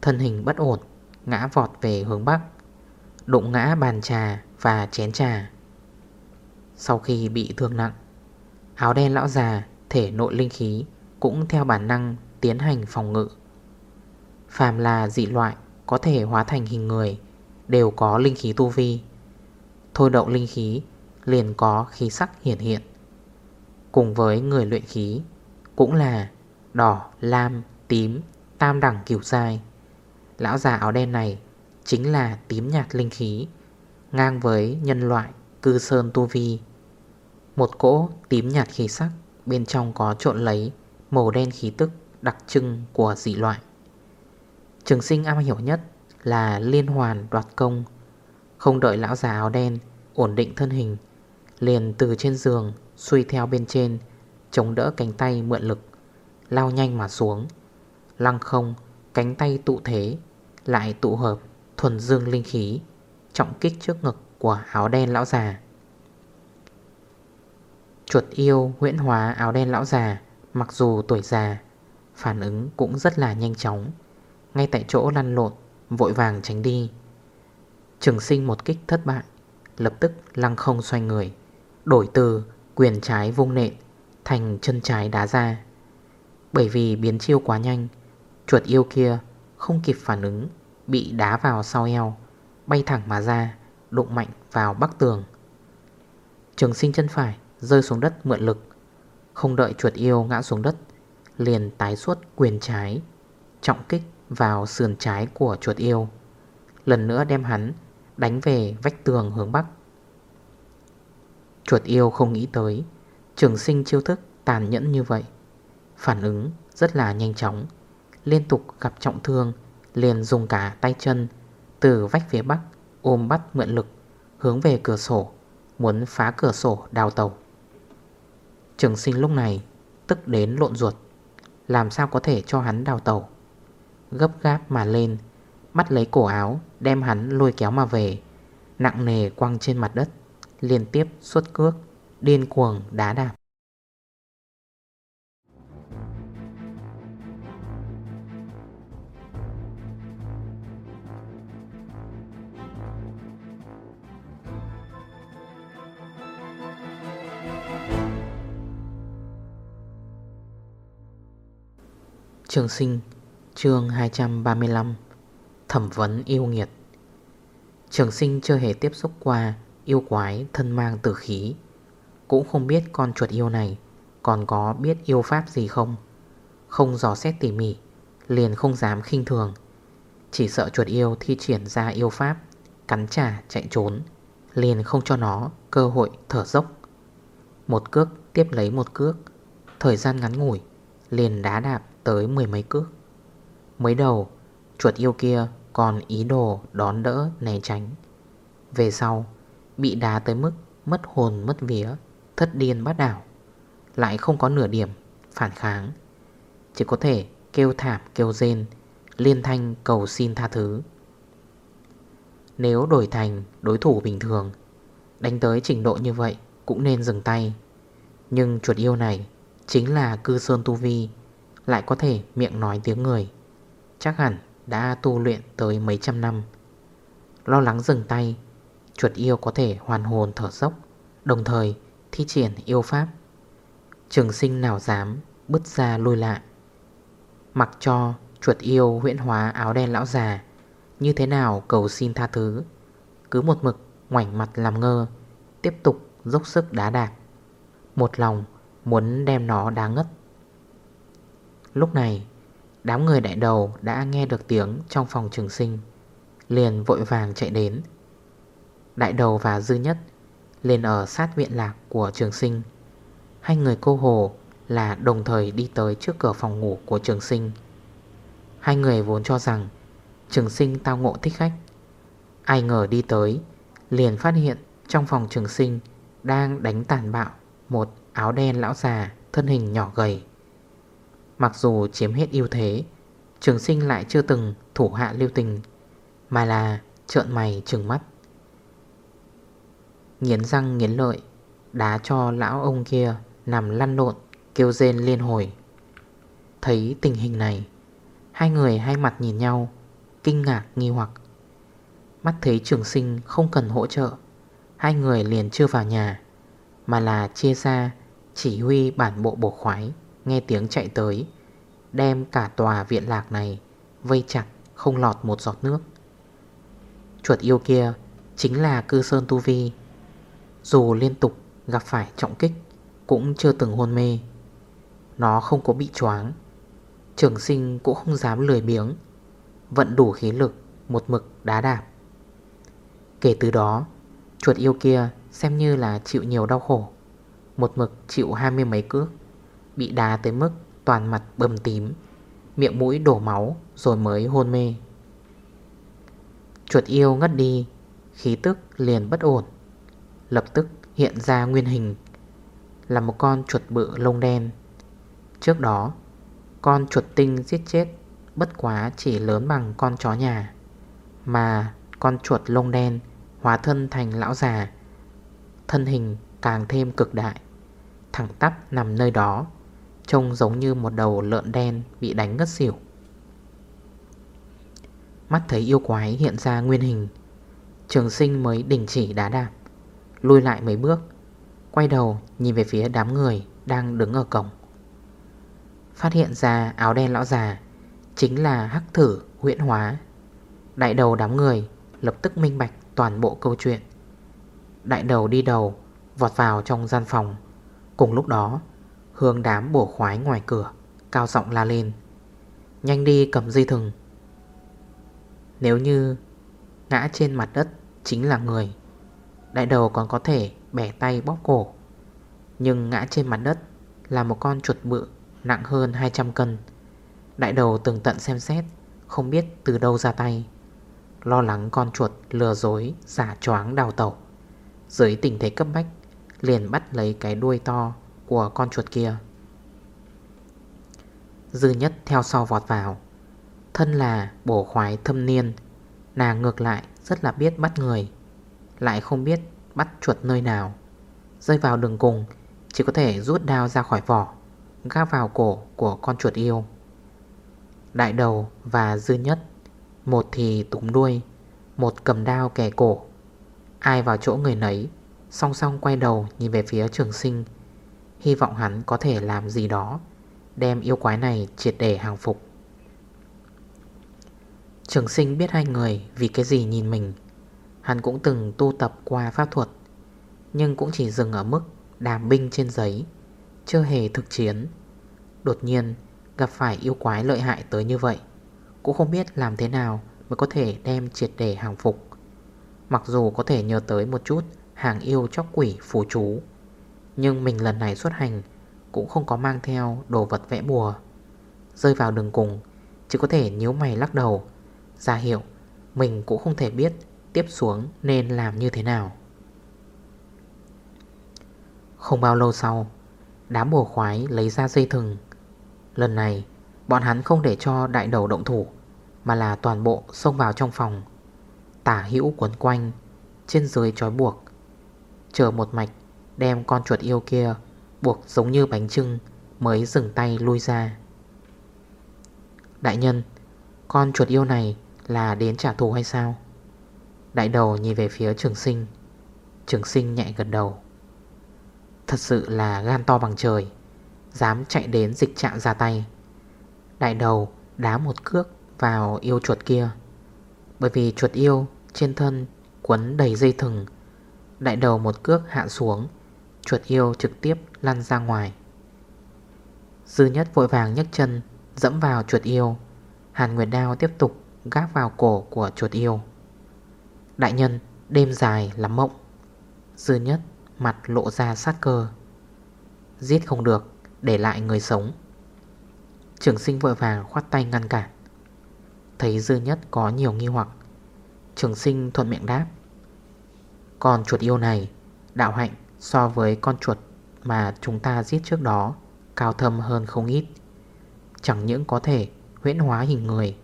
Thân hình bất ổn, Ngã vọt về hướng Bắc, Đụng ngã bàn trà và chén trà. Sau khi bị thương nặng, Áo đen lão già, thể nội linh khí Cũng theo bản năng tiến hành phòng ngự. Phàm là dị loại có thể hóa thành hình người Đều có linh khí tu vi, Thôi động linh khí liền có khí sắc hiển hiện. Cùng với người luyện khí Cũng là đỏ, lam, tím, tam đẳng kiểu dài. Lão già áo đen này Chính là tím nhạt linh khí Ngang với nhân loại cư sơn tu vi. Một cỗ tím nhạt khí sắc Bên trong có trộn lấy Màu đen khí tức đặc trưng của dị loại. Trường sinh am hiểu nhất Là liên hoàn đoạt công. Không đợi lão già áo đen Ổn định thân hình Liền từ trên giường Xuôi theo bên trên Chống đỡ cánh tay mượn lực. Lao nhanh mà xuống. Lăng không, cánh tay tụ thế, Lại tụ hợp, thuần dương linh khí, Trọng kích trước ngực của áo đen lão già. Chuột yêu huyễn hóa áo đen lão già, Mặc dù tuổi già, Phản ứng cũng rất là nhanh chóng. Ngay tại chỗ lăn lộn, Vội vàng tránh đi. Trường sinh một kích thất bại, Lập tức lăng không xoay người, Đổi từ quyền trái vung nện Thành chân trái đá ra. Bởi vì biến chiêu quá nhanh, Chuột yêu kia không kịp phản ứng, Bị đá vào sau eo, Bay thẳng mà ra, Đụng mạnh vào bắc tường. Trường sinh chân phải rơi xuống đất mượn lực, Không đợi chuột yêu ngã xuống đất, Liền tái suốt quyền trái, Trọng kích vào sườn trái của chuột yêu, Lần nữa đem hắn Đánh về vách tường hướng bắc. Chuột yêu không nghĩ tới Trường sinh chiêu thức tàn nhẫn như vậy. Phản ứng rất là nhanh chóng, Liên tục gặp trọng thương, Liền dùng cả tay chân Từ vách phía bắc ôm bắt mượn lực, Hướng về cửa sổ, Muốn phá cửa sổ đào tàu Trường sinh lúc này Tức đến lộn ruột, Làm sao có thể cho hắn đào tàu Gấp gáp mà lên, Bắt lấy cổ áo, Đem hắn lôi kéo mà về, Nặng nề quăng trên mặt đất, Liên tiếp xuất cước, Điên cuồng đá đạp. Trường sinh, chương 235 Thẩm vấn yêu nghiệt. Trường sinh chưa hề tiếp xúc qua yêu quái thân mang tử khí. Cũng không biết con chuột yêu này còn có biết yêu pháp gì không. Không dò xét tỉ mỉ, Liền không dám khinh thường. Chỉ sợ chuột yêu thi triển ra yêu pháp, Cắn trả, chạy trốn, Liền không cho nó cơ hội thở dốc. Một cước tiếp lấy một cước, Thời gian ngắn ngủi, Liền đá đạp tới mười mấy cước. Mới đầu, Chuột yêu kia còn ý đồ đón đỡ né tránh. Về sau, Bị đá tới mức mất hồn, mất vía, Thất điên bắt đảo. Lại không có nửa điểm phản kháng. Chỉ có thể kêu thảm, kêu rên, Liên thanh cầu xin tha thứ. Nếu đổi thành đối thủ bình thường, Đánh tới trình độ như vậy Cũng nên dừng tay. Nhưng chuột yêu này Chính là cư sơn tu vi. Lại có thể miệng nói tiếng người. Chắc hẳn đã tu luyện tới mấy trăm năm. Lo lắng dừng tay, Chuột yêu có thể hoàn hồn thở dốc, Đồng thời thi triển yêu pháp. Trường sinh nào dám Bứt ra lui lại Mặc cho chuột yêu huyễn hóa áo đen lão già, Như thế nào cầu xin tha thứ? Cứ một mực ngoảnh mặt làm ngơ, Tiếp tục dốc sức đá đạp Một lòng muốn đem nó đá ngất. Lúc này, Đám người đại đầu đã nghe được tiếng trong phòng trường sinh, Liền vội vàng chạy đến. Đại đầu và dư nhất Lên ở sát viện lạc của trường sinh. Hai người cô hồ là đồng thời đi tới trước cửa phòng ngủ của trường sinh. Hai người vốn cho rằng Trường sinh tao ngộ thích khách. Ai ngờ đi tới, Liền phát hiện trong phòng trường sinh Đang đánh tàn bạo Một áo đen lão già Thân hình nhỏ gầy. Mặc dù chiếm hết ưu thế, Trường sinh lại chưa từng thủ hạ lưu tình, Mà là trợn mày trừng mắt. Nghiến răng nghiến lợi, Đá cho lão ông kia Nằm lăn lộn, Kêu rên liên hồi. Thấy tình hình này, Hai người hai mặt nhìn nhau, Kinh ngạc nghi hoặc. Mắt thấy trường sinh không cần hỗ trợ, Hai người liền chưa vào nhà, Mà là chia ra Chỉ huy bản bộ bổ khoái. Nghe tiếng chạy tới, Đem cả tòa viện lạc này Vây chặt không lọt một giọt nước. Chuột yêu kia Chính là cư sơn tu vi, Dù liên tục gặp phải trọng kích Cũng chưa từng hôn mê. Nó không có bị choáng, Trường sinh cũng không dám lười biếng, Vận đủ khí lực Một mực đá đạp. Kể từ đó, Chuột yêu kia xem như là chịu nhiều đau khổ, Một mực chịu hai mươi mấy cước. Bị đá tới mức toàn mặt bầm tím, Miệng mũi đổ máu Rồi mới hôn mê. Chuột yêu ngất đi, Khí tức liền bất ổn. Lập tức hiện ra nguyên hình, Là một con chuột bự lông đen. Trước đó, Con chuột tinh giết chết Bất quá chỉ lớn bằng con chó nhà, Mà con chuột lông đen Hóa thân thành lão già, Thân hình càng thêm cực đại, Thẳng tắp nằm nơi đó. Trông giống như một đầu lợn đen Bị đánh ngất xỉu. Mắt thấy yêu quái hiện ra nguyên hình, Trường sinh mới đình chỉ đá đạp Lui lại mấy bước, Quay đầu nhìn về phía đám người Đang đứng ở cổng. Phát hiện ra áo đen lão già Chính là hắc thử huyện hóa. Đại đầu đám người Lập tức minh bạch toàn bộ câu chuyện. Đại đầu đi đầu Vọt vào trong gian phòng. Cùng lúc đó Hướng đám bổ khoái ngoài cửa, Cao giọng la lên. Nhanh đi cầm dây thừng. Nếu như Ngã trên mặt đất chính là người, Đại đầu còn có thể bẻ tay bóp cổ. Nhưng ngã trên mặt đất Là một con chuột bự Nặng hơn 200 cân. Đại đầu từng tận xem xét, Không biết từ đâu ra tay. Lo lắng con chuột lừa dối, Giả choáng đào tẩu. Dưới tình thế cấp bách, Liền bắt lấy cái đuôi to của con chuột kia. Dư nhất theo sau vọt vào. Thân là bổ khoái thâm niên, Nàng ngược lại rất là biết bắt người, Lại không biết bắt chuột nơi nào. Rơi vào đường cùng, Chỉ có thể rút đao ra khỏi vỏ Gác vào cổ của con chuột yêu. Đại đầu và dư nhất, Một thì túm đuôi, Một cầm đao kẻ cổ. Ai vào chỗ người nấy, Song song quay đầu nhìn về phía trường sinh. Hy vọng hắn có thể làm gì đó, Đem yêu quái này triệt để hàng phục. Trường sinh biết hai người vì cái gì nhìn mình. Hắn cũng từng tu tập qua pháp thuật, Nhưng cũng chỉ dừng ở mức đàm binh trên giấy, Chưa hề thực chiến. Đột nhiên, gặp phải yêu quái lợi hại tới như vậy, Cũng không biết làm thế nào mới có thể đem triệt để hàng phục. Mặc dù có thể nhờ tới một chút hàng yêu chóc quỷ phù chú nhưng mình lần này xuất hành cũng không có mang theo đồ vật vẽ bùa. Rơi vào đường cùng, Chỉ có thể nhíu mày lắc đầu. Ra hiệu, Mình cũng không thể biết Tiếp xuống nên làm như thế nào. Không bao lâu sau, Đám bùa khoái lấy ra dây thừng. Lần này, Bọn hắn không để cho đại đầu động thủ, Mà là toàn bộ xông vào trong phòng. Tả hữu quấn quanh, Trên dưới trói buộc. Chờ một mạch Đem con chuột yêu kia Buộc giống như bánh trưng Mới dừng tay lui ra. Đại nhân, Con chuột yêu này là đến trả thù hay sao? Đại đầu nhìn về phía trường sinh. Trường sinh nhẹ gật đầu. Thật sự là gan to bằng trời, Dám chạy đến dịch trạng ra tay. Đại đầu đá một cước vào yêu chuột kia. Bởi vì chuột yêu trên thân quấn đầy dây thừng, Đại đầu một cước hạ xuống Chuột yêu trực tiếp lăn ra ngoài. Dư nhất vội vàng nhấc chân, Dẫm vào chuột yêu Hàn Nguyệt Đao tiếp tục gác vào cổ của chuột yêu Đại nhân, đêm dài lắm mộng. Dư nhất mặt lộ ra sát cơ. Giết không được, Để lại người sống. Trường sinh vội vàng khoát tay ngăn cản. Thấy dư nhất có nhiều nghi hoặc, Trường sinh thuận miệng đáp. Còn chuột yêu này, Đạo hạnh so với con chuột Mà chúng ta giết trước đó, Cao thâm hơn không ít. Chẳng những có thể huyễn hóa hình người,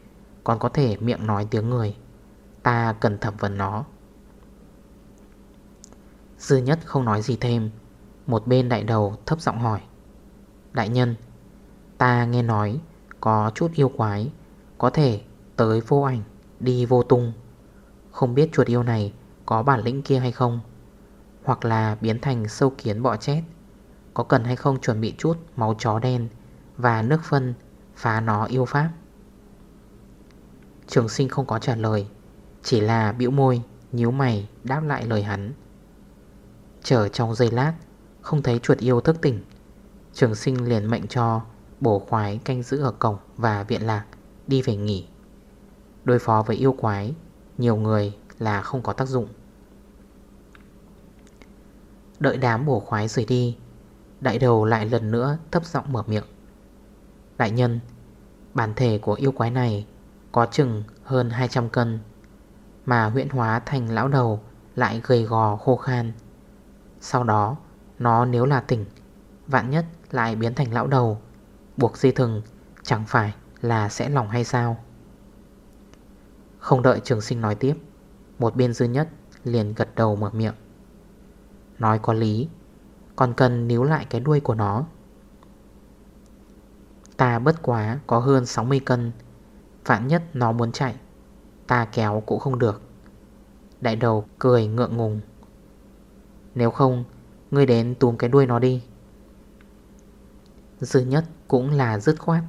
Còn có thể miệng nói tiếng người. Ta cần thẩm vấn nó. Dư nhất không nói gì thêm. Một bên đại đầu thấp giọng hỏi, Đại nhân, Ta nghe nói Có chút yêu quái, Có thể tới vô ảnh, Đi vô tung. Không biết chuột yêu này Có bản lĩnh kia hay không? Hoặc là biến thành sâu kiến bọ chết Có cần hay không chuẩn bị chút Máu chó đen Và nước phân Phá nó yêu pháp? Trường sinh không có trả lời, Chỉ là biểu môi, nhíu mày, đáp lại lời hắn. Chờ trong giây lát, Không thấy chuột yêu thức tỉnh, Trường sinh liền mệnh cho Bổ khoái canh giữ ở cổng và viện lạc, Đi về nghỉ. Đối phó với yêu quái, Nhiều người là không có tác dụng. Đợi đám bổ khoái rời đi. Đại đầu lại lần nữa thấp giọng mở miệng. Đại nhân, Bản thể của yêu quái này Có chừng hơn 200 cân, Mà huyện hóa thành lão đầu Lại gầy gò khô khan. Sau đó, Nó nếu là tỉnh, Vạn nhất lại biến thành lão đầu, Buộc dây thừng Chẳng phải là sẽ lòng hay sao? Không đợi trường sinh nói tiếp, Một bên dư nhất liền gật đầu mở miệng. Nói có lý, Còn cần níu lại cái đuôi của nó. Ta bất quá có hơn 60 cân, Vạn nhất nó muốn chạy, Ta kéo cũng không được. Đại đầu cười ngượng ngùng. Nếu không, Ngươi đến túm cái đuôi nó đi. Dư nhất cũng là dứt khoát,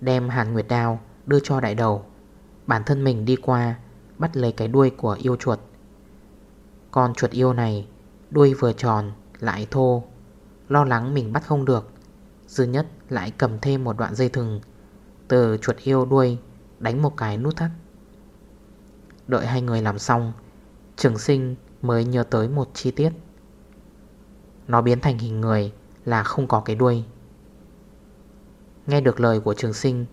Đem hàn nguyệt đao đưa cho đại đầu, Bản thân mình đi qua, Bắt lấy cái đuôi của yêu chuột. Con chuột yêu này Đuôi vừa tròn, lại thô. Lo lắng mình bắt không được, Dư nhất lại cầm thêm một đoạn dây thừng. Từ chuột yêu đuôi, Đánh một cái nút thắt. Đợi hai người làm xong, Trường sinh mới nhớ tới một chi tiết. Nó biến thành hình người Là không có cái đuôi. Nghe được lời của trường sinh,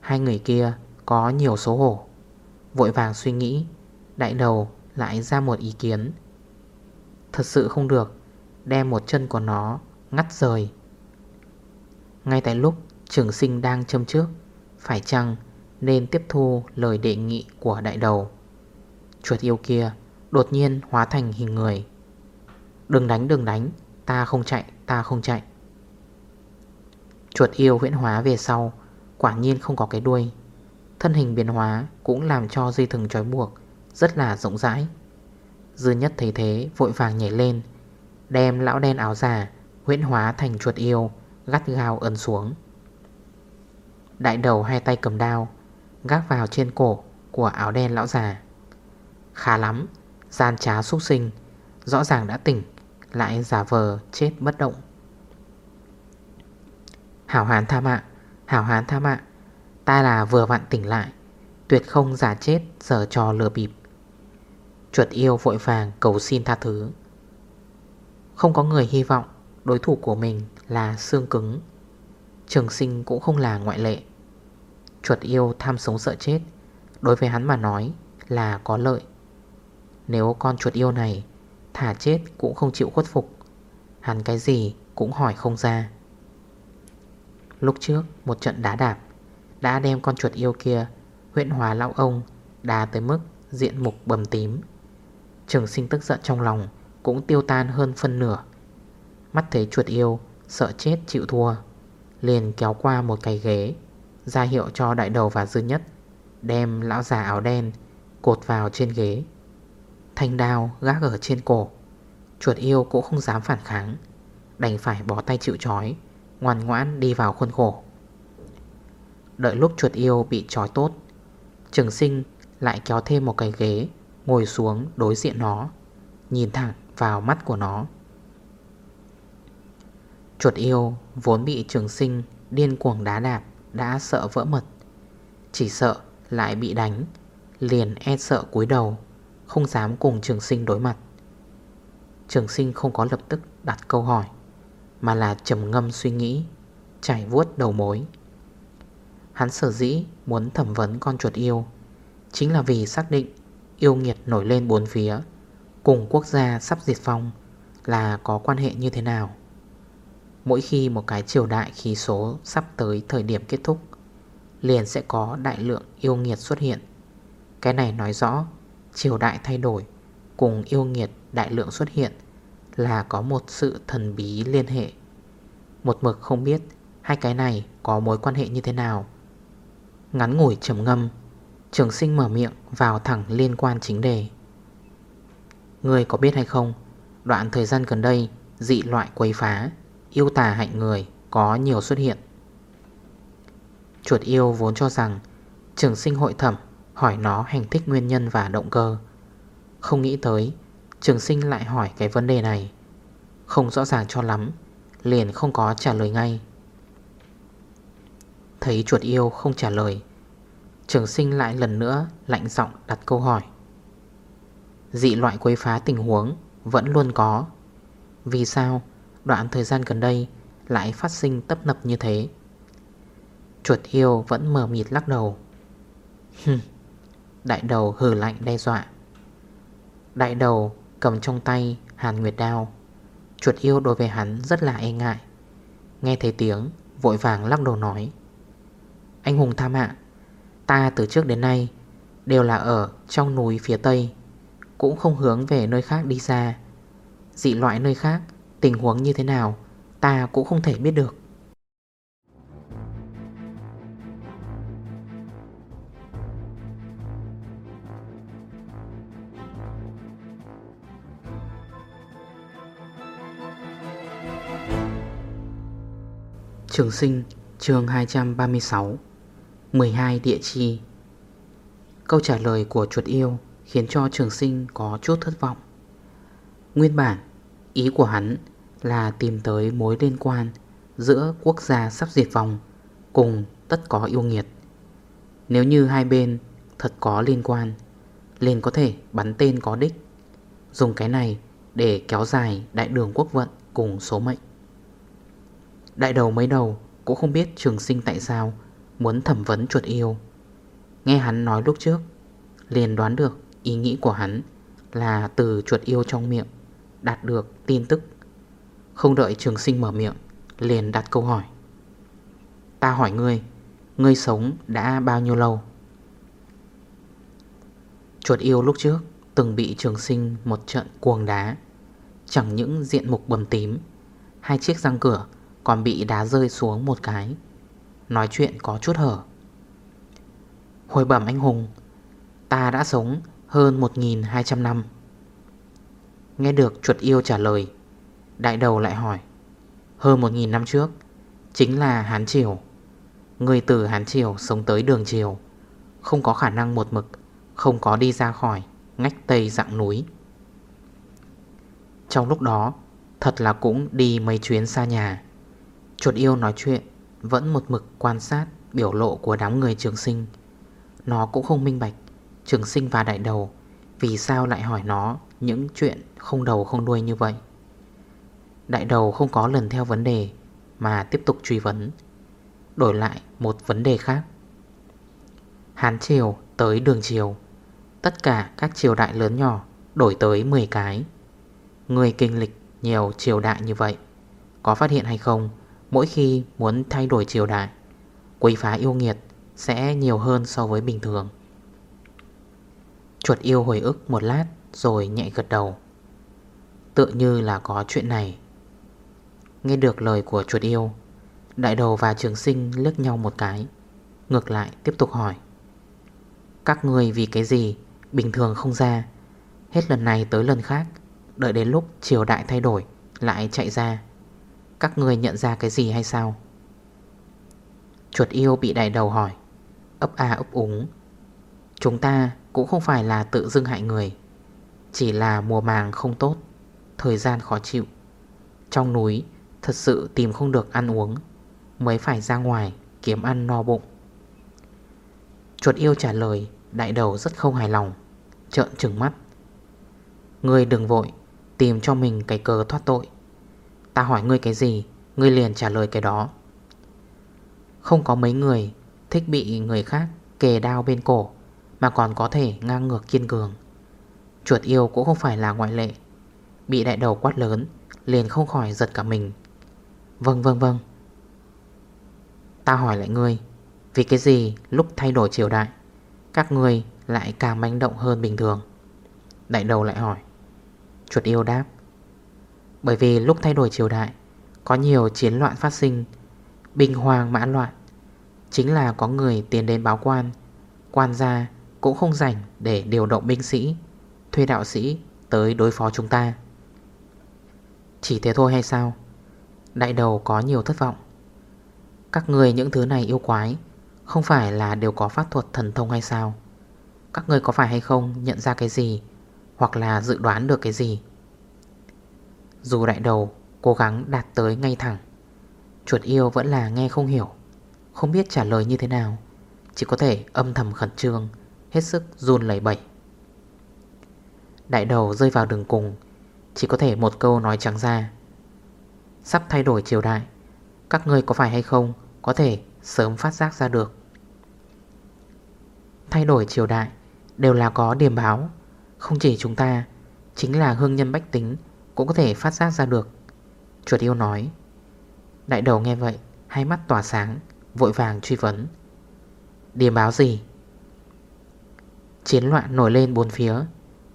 Hai người kia có nhiều xấu hổ. Vội vàng suy nghĩ, Đại đầu lại ra một ý kiến. Thật sự không được, Đem một chân của nó ngắt rời. Ngay tại lúc trường sinh đang châm trước, Phải chăng nên tiếp thu lời đề nghị của đại đầu? Chuột yêu kia đột nhiên hóa thành hình người. Đừng đánh đừng đánh, Ta không chạy, ta không chạy. Chuột yêu huyễn hóa về sau, Quả nhiên không có cái đuôi. Thân hình biến hóa cũng làm cho dây thừng trói buộc Rất là rộng rãi. Dư nhất thấy thế, vội vàng nhảy lên, Đem lão đen áo giả Huyễn hóa thành chuột yêu, Gắt gao ấn xuống. Đại đầu hai tay cầm đao, Gác vào trên cổ của áo đen lão già. Khá lắm, Gian trá xuất sinh, Rõ ràng đã tỉnh, Lại giả vờ chết bất động. Hảo hán tha mạng, Hảo hán tha mạng, Ta là vừa vặn tỉnh lại, Tuyệt không giả chết giờ trò lừa bịp. Chuột yêu vội vàng cầu xin tha thứ. Không có người hy vọng, Đối thủ của mình là xương cứng. Trường sinh cũng không là ngoại lệ. Chuột yêu tham sống sợ chết, Đối với hắn mà nói là có lợi. Nếu con chuột yêu này Thả chết cũng không chịu khuất phục, Hắn cái gì cũng hỏi không ra. Lúc trước, một trận đá đạp Đã đem con chuột yêu kia Huyện hòa lão ông, Đá tới mức diện mục bầm tím. Trường sinh tức giận trong lòng Cũng tiêu tan hơn phân nửa. Mắt thấy chuột yêu, Sợ chết chịu thua, Liền kéo qua một cái ghế, ra hiệu cho đại đầu và dư nhất Đem lão già áo đen Cột vào trên ghế. Thanh đao gác ở trên cổ, Chuột yêu cũng không dám phản kháng, Đành phải bỏ tay chịu chói Ngoan ngoãn đi vào khuôn khổ. Đợi lúc chuột yêu bị trói tốt, Trường sinh lại kéo thêm một cái ghế Ngồi xuống đối diện nó, Nhìn thẳng vào mắt của nó. Chuột yêu vốn bị trường sinh điên cuồng đá đạp đã sợ vỡ mật, Chỉ sợ lại bị đánh, Liền e sợ cúi đầu, Không dám cùng trường sinh đối mặt. Trường sinh không có lập tức đặt câu hỏi, Mà là trầm ngâm suy nghĩ, Chảy vuốt đầu mối. Hắn sở dĩ muốn thẩm vấn con chuột yêu Chính là vì xác định Yêu nghiệt nổi lên bốn phía. Cùng quốc gia sắp diệt phong Là có quan hệ như thế nào? Mỗi khi một cái triều đại khí số sắp tới thời điểm kết thúc, Liền sẽ có đại lượng yêu nghiệt xuất hiện. Cái này nói rõ, triều đại thay đổi cùng yêu nghiệt đại lượng xuất hiện là có một sự thần bí liên hệ. Một mực không biết Hai cái này có mối quan hệ như thế nào. Ngắn ngủi trầm ngâm Trường sinh mở miệng vào thẳng liên quan chính đề. Người có biết hay không, Đoạn thời gian gần đây, Dị loại quấy phá, Yêu tà hạnh người có nhiều xuất hiện. Chuột yêu vốn cho rằng Trường sinh hội thẩm Hỏi nó hành tích nguyên nhân và động cơ. Không nghĩ tới, Trường sinh lại hỏi cái vấn đề này. Không rõ ràng cho lắm, Liền không có trả lời ngay. Thấy chuột yêu không trả lời Trường sinh lại lần nữa lạnh giọng đặt câu hỏi. Dị loại quấy phá tình huống Vẫn luôn có. Vì sao đoạn thời gian gần đây Lại phát sinh tấp nập như thế? Chuột yêu vẫn mờ mịt lắc đầu. Đại đầu hừ lạnh đe dọa. Đại đầu cầm trong tay Hàn Nguyệt Đao. Chuột yêu đối với hắn rất là e ngại. Nghe thấy tiếng, Vội vàng lắc đầu nói. Anh hùng tham hạ Ta từ trước đến nay Đều là ở trong núi phía Tây, Cũng không hướng về nơi khác đi xa. Dị loại nơi khác, Tình huống như thế nào, Ta cũng không thể biết được. Trường sinh, chương 236 12 địa chi. Câu trả lời của chuột yêu Khiến cho trường sinh có chút thất vọng. Nguyên bản, Ý của hắn là tìm tới mối liên quan Giữa quốc gia sắp diệt vong Cùng tất có yêu nghiệt. Nếu như hai bên Thật có liên quan, liền có thể bắn tên có đích. Dùng cái này để kéo dài đại đường quốc vận cùng số mệnh. Đại đầu mấy đầu cũng không biết trường sinh tại sao Muốn thẩm vấn chuột yêu. Nghe hắn nói lúc trước, Liền đoán được ý nghĩ của hắn Là từ chuột yêu trong miệng Đạt được tin tức. Không đợi trường sinh mở miệng, Liền đặt câu hỏi. Ta hỏi ngươi Ngươi sống đã bao nhiêu lâu? Chuột yêu lúc trước Từng bị trường sinh một trận cuồng đá, Chẳng những diện mục bầm tím, Hai chiếc răng cửa Còn bị đá rơi xuống một cái. Nói chuyện có chút hở. Hồi bẩm anh hùng, Ta đã sống hơn 1.200 năm. Nghe được chuột yêu trả lời, Đại đầu lại hỏi, Hơn 1.000 năm trước, Chính là Hán Triều. Người từ Hán Triều sống tới đường Triều, Không có khả năng một mực, Không có đi ra khỏi Ngách Tây dạng núi. Trong lúc đó, Thật là cũng đi mấy chuyến xa nhà. Chuột yêu nói chuyện vẫn một mực quan sát biểu lộ của đám người trường sinh. Nó cũng không minh bạch, Trường sinh và đại đầu, Vì sao lại hỏi nó những chuyện không đầu không đuôi như vậy? Đại đầu không có lần theo vấn đề, Mà tiếp tục truy vấn, Đổi lại một vấn đề khác. Hán triều tới đường triều, Tất cả các triều đại lớn nhỏ Đổi tới 10 cái. Người kinh lịch nhiều triều đại như vậy, Có phát hiện hay không? Mỗi khi muốn thay đổi triều đại, Quấy phá yêu nghiệt Sẽ nhiều hơn so với bình thường. Chuột yêu hồi ức một lát Rồi nhẹ gật đầu. Tựa như là có chuyện này. Nghe được lời của chuột yêu, Đại đầu và trường sinh lướt nhau một cái, Ngược lại tiếp tục hỏi. Các người vì cái gì Bình thường không ra? Hết lần này tới lần khác, Đợi đến lúc triều đại thay đổi, Lại chạy ra các người nhận ra cái gì hay sao? Chuột yêu bị đại đầu hỏi. Ấp a ấp úng. Chúng ta cũng không phải là tự dưng hại người, Chỉ là mùa màng không tốt, Thời gian khó chịu. Trong núi, thật sự tìm không được ăn uống, Mới phải ra ngoài kiếm ăn no bụng. Chuột yêu trả lời, Đại đầu rất không hài lòng, Trợn trừng mắt. Người đừng vội, Tìm cho mình cái cờ thoát tội. Ta hỏi ngươi cái gì? Ngươi liền trả lời cái đó. Không có mấy người Thích bị người khác kề đao bên cổ, Mà còn có thể ngang ngược kiên cường. Chuột yêu cũng không phải là ngoại lệ. Bị đại đầu quát lớn, Liền không khỏi giật cả mình. Vâng vâng vâng. Ta hỏi lại ngươi, Vì cái gì lúc thay đổi triều đại, Các ngươi lại càng manh động hơn bình thường? Đại đầu lại hỏi. Chuột yêu đáp. Bởi vì lúc thay đổi triều đại, Có nhiều chiến loạn phát sinh, Binh hoàng mãn loạn. Chính là có người tiến đến báo quan Quan gia cũng không rảnh để điều động binh sĩ, Thuê đạo sĩ tới đối phó chúng ta. Chỉ thế thôi hay sao? Đại đầu có nhiều thất vọng. Các người những thứ này yêu quái, Không phải là đều có pháp thuật thần thông hay sao? Các người có phải hay không nhận ra cái gì Hoặc là dự đoán được cái gì? Dù đại đầu cố gắng đạt tới ngay thẳng, Chuột yêu vẫn là nghe không hiểu, Không biết trả lời như thế nào, Chỉ có thể âm thầm khẩn trương, Hết sức run lẩy bẩy. Đại đầu rơi vào đường cùng, Chỉ có thể một câu nói trắng ra. Sắp thay đổi triều đại, Các ngươi có phải hay không Có thể sớm phát giác ra được? Thay đổi triều đại Đều là có điểm báo, Không chỉ chúng ta, Chính là hương nhân bách tính cũng có thể phát giác ra được. Chuột yêu nói. Đại đầu nghe vậy, Hai mắt tỏa sáng, Vội vàng truy vấn. Điểm báo gì? Chiến loạn nổi lên bốn phía,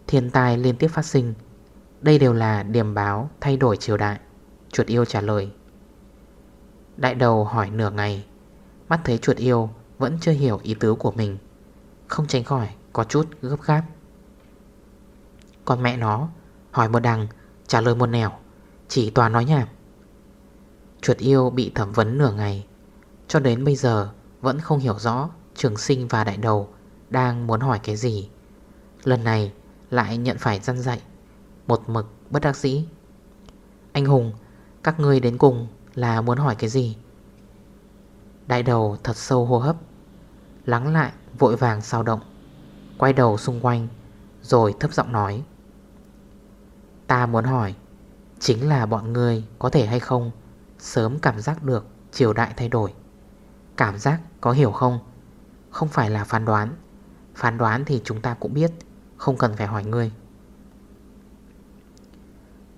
Thiên tai liên tiếp phát sinh. Đây đều là điểm báo thay đổi triều đại, Chuột yêu trả lời. Đại đầu hỏi nửa ngày, Mắt thấy chuột yêu Vẫn chưa hiểu ý tứ của mình, Không tránh khỏi có chút gấp gáp. Còn mẹ nó Hỏi một đằng trả lời một nẻo. Chỉ toàn nói nhảm. Chuột yêu bị thẩm vấn nửa ngày. Cho đến bây giờ, Vẫn không hiểu rõ Trường sinh và đại đầu Đang muốn hỏi cái gì. Lần này lại nhận phải răn dạy. Một mực bất đắc dĩ. Anh Hùng, Các ngươi đến cùng là muốn hỏi cái gì? Đại đầu thật sâu hô hấp. Lắng lại, vội vàng sao động. Quay đầu xung quanh, Rồi thấp giọng nói. Ta muốn hỏi, Chính là bọn người có thể hay không Sớm cảm giác được triều đại thay đổi? Cảm giác có hiểu không? Không phải là phán đoán. Phán đoán thì chúng ta cũng biết, Không cần phải hỏi ngươi.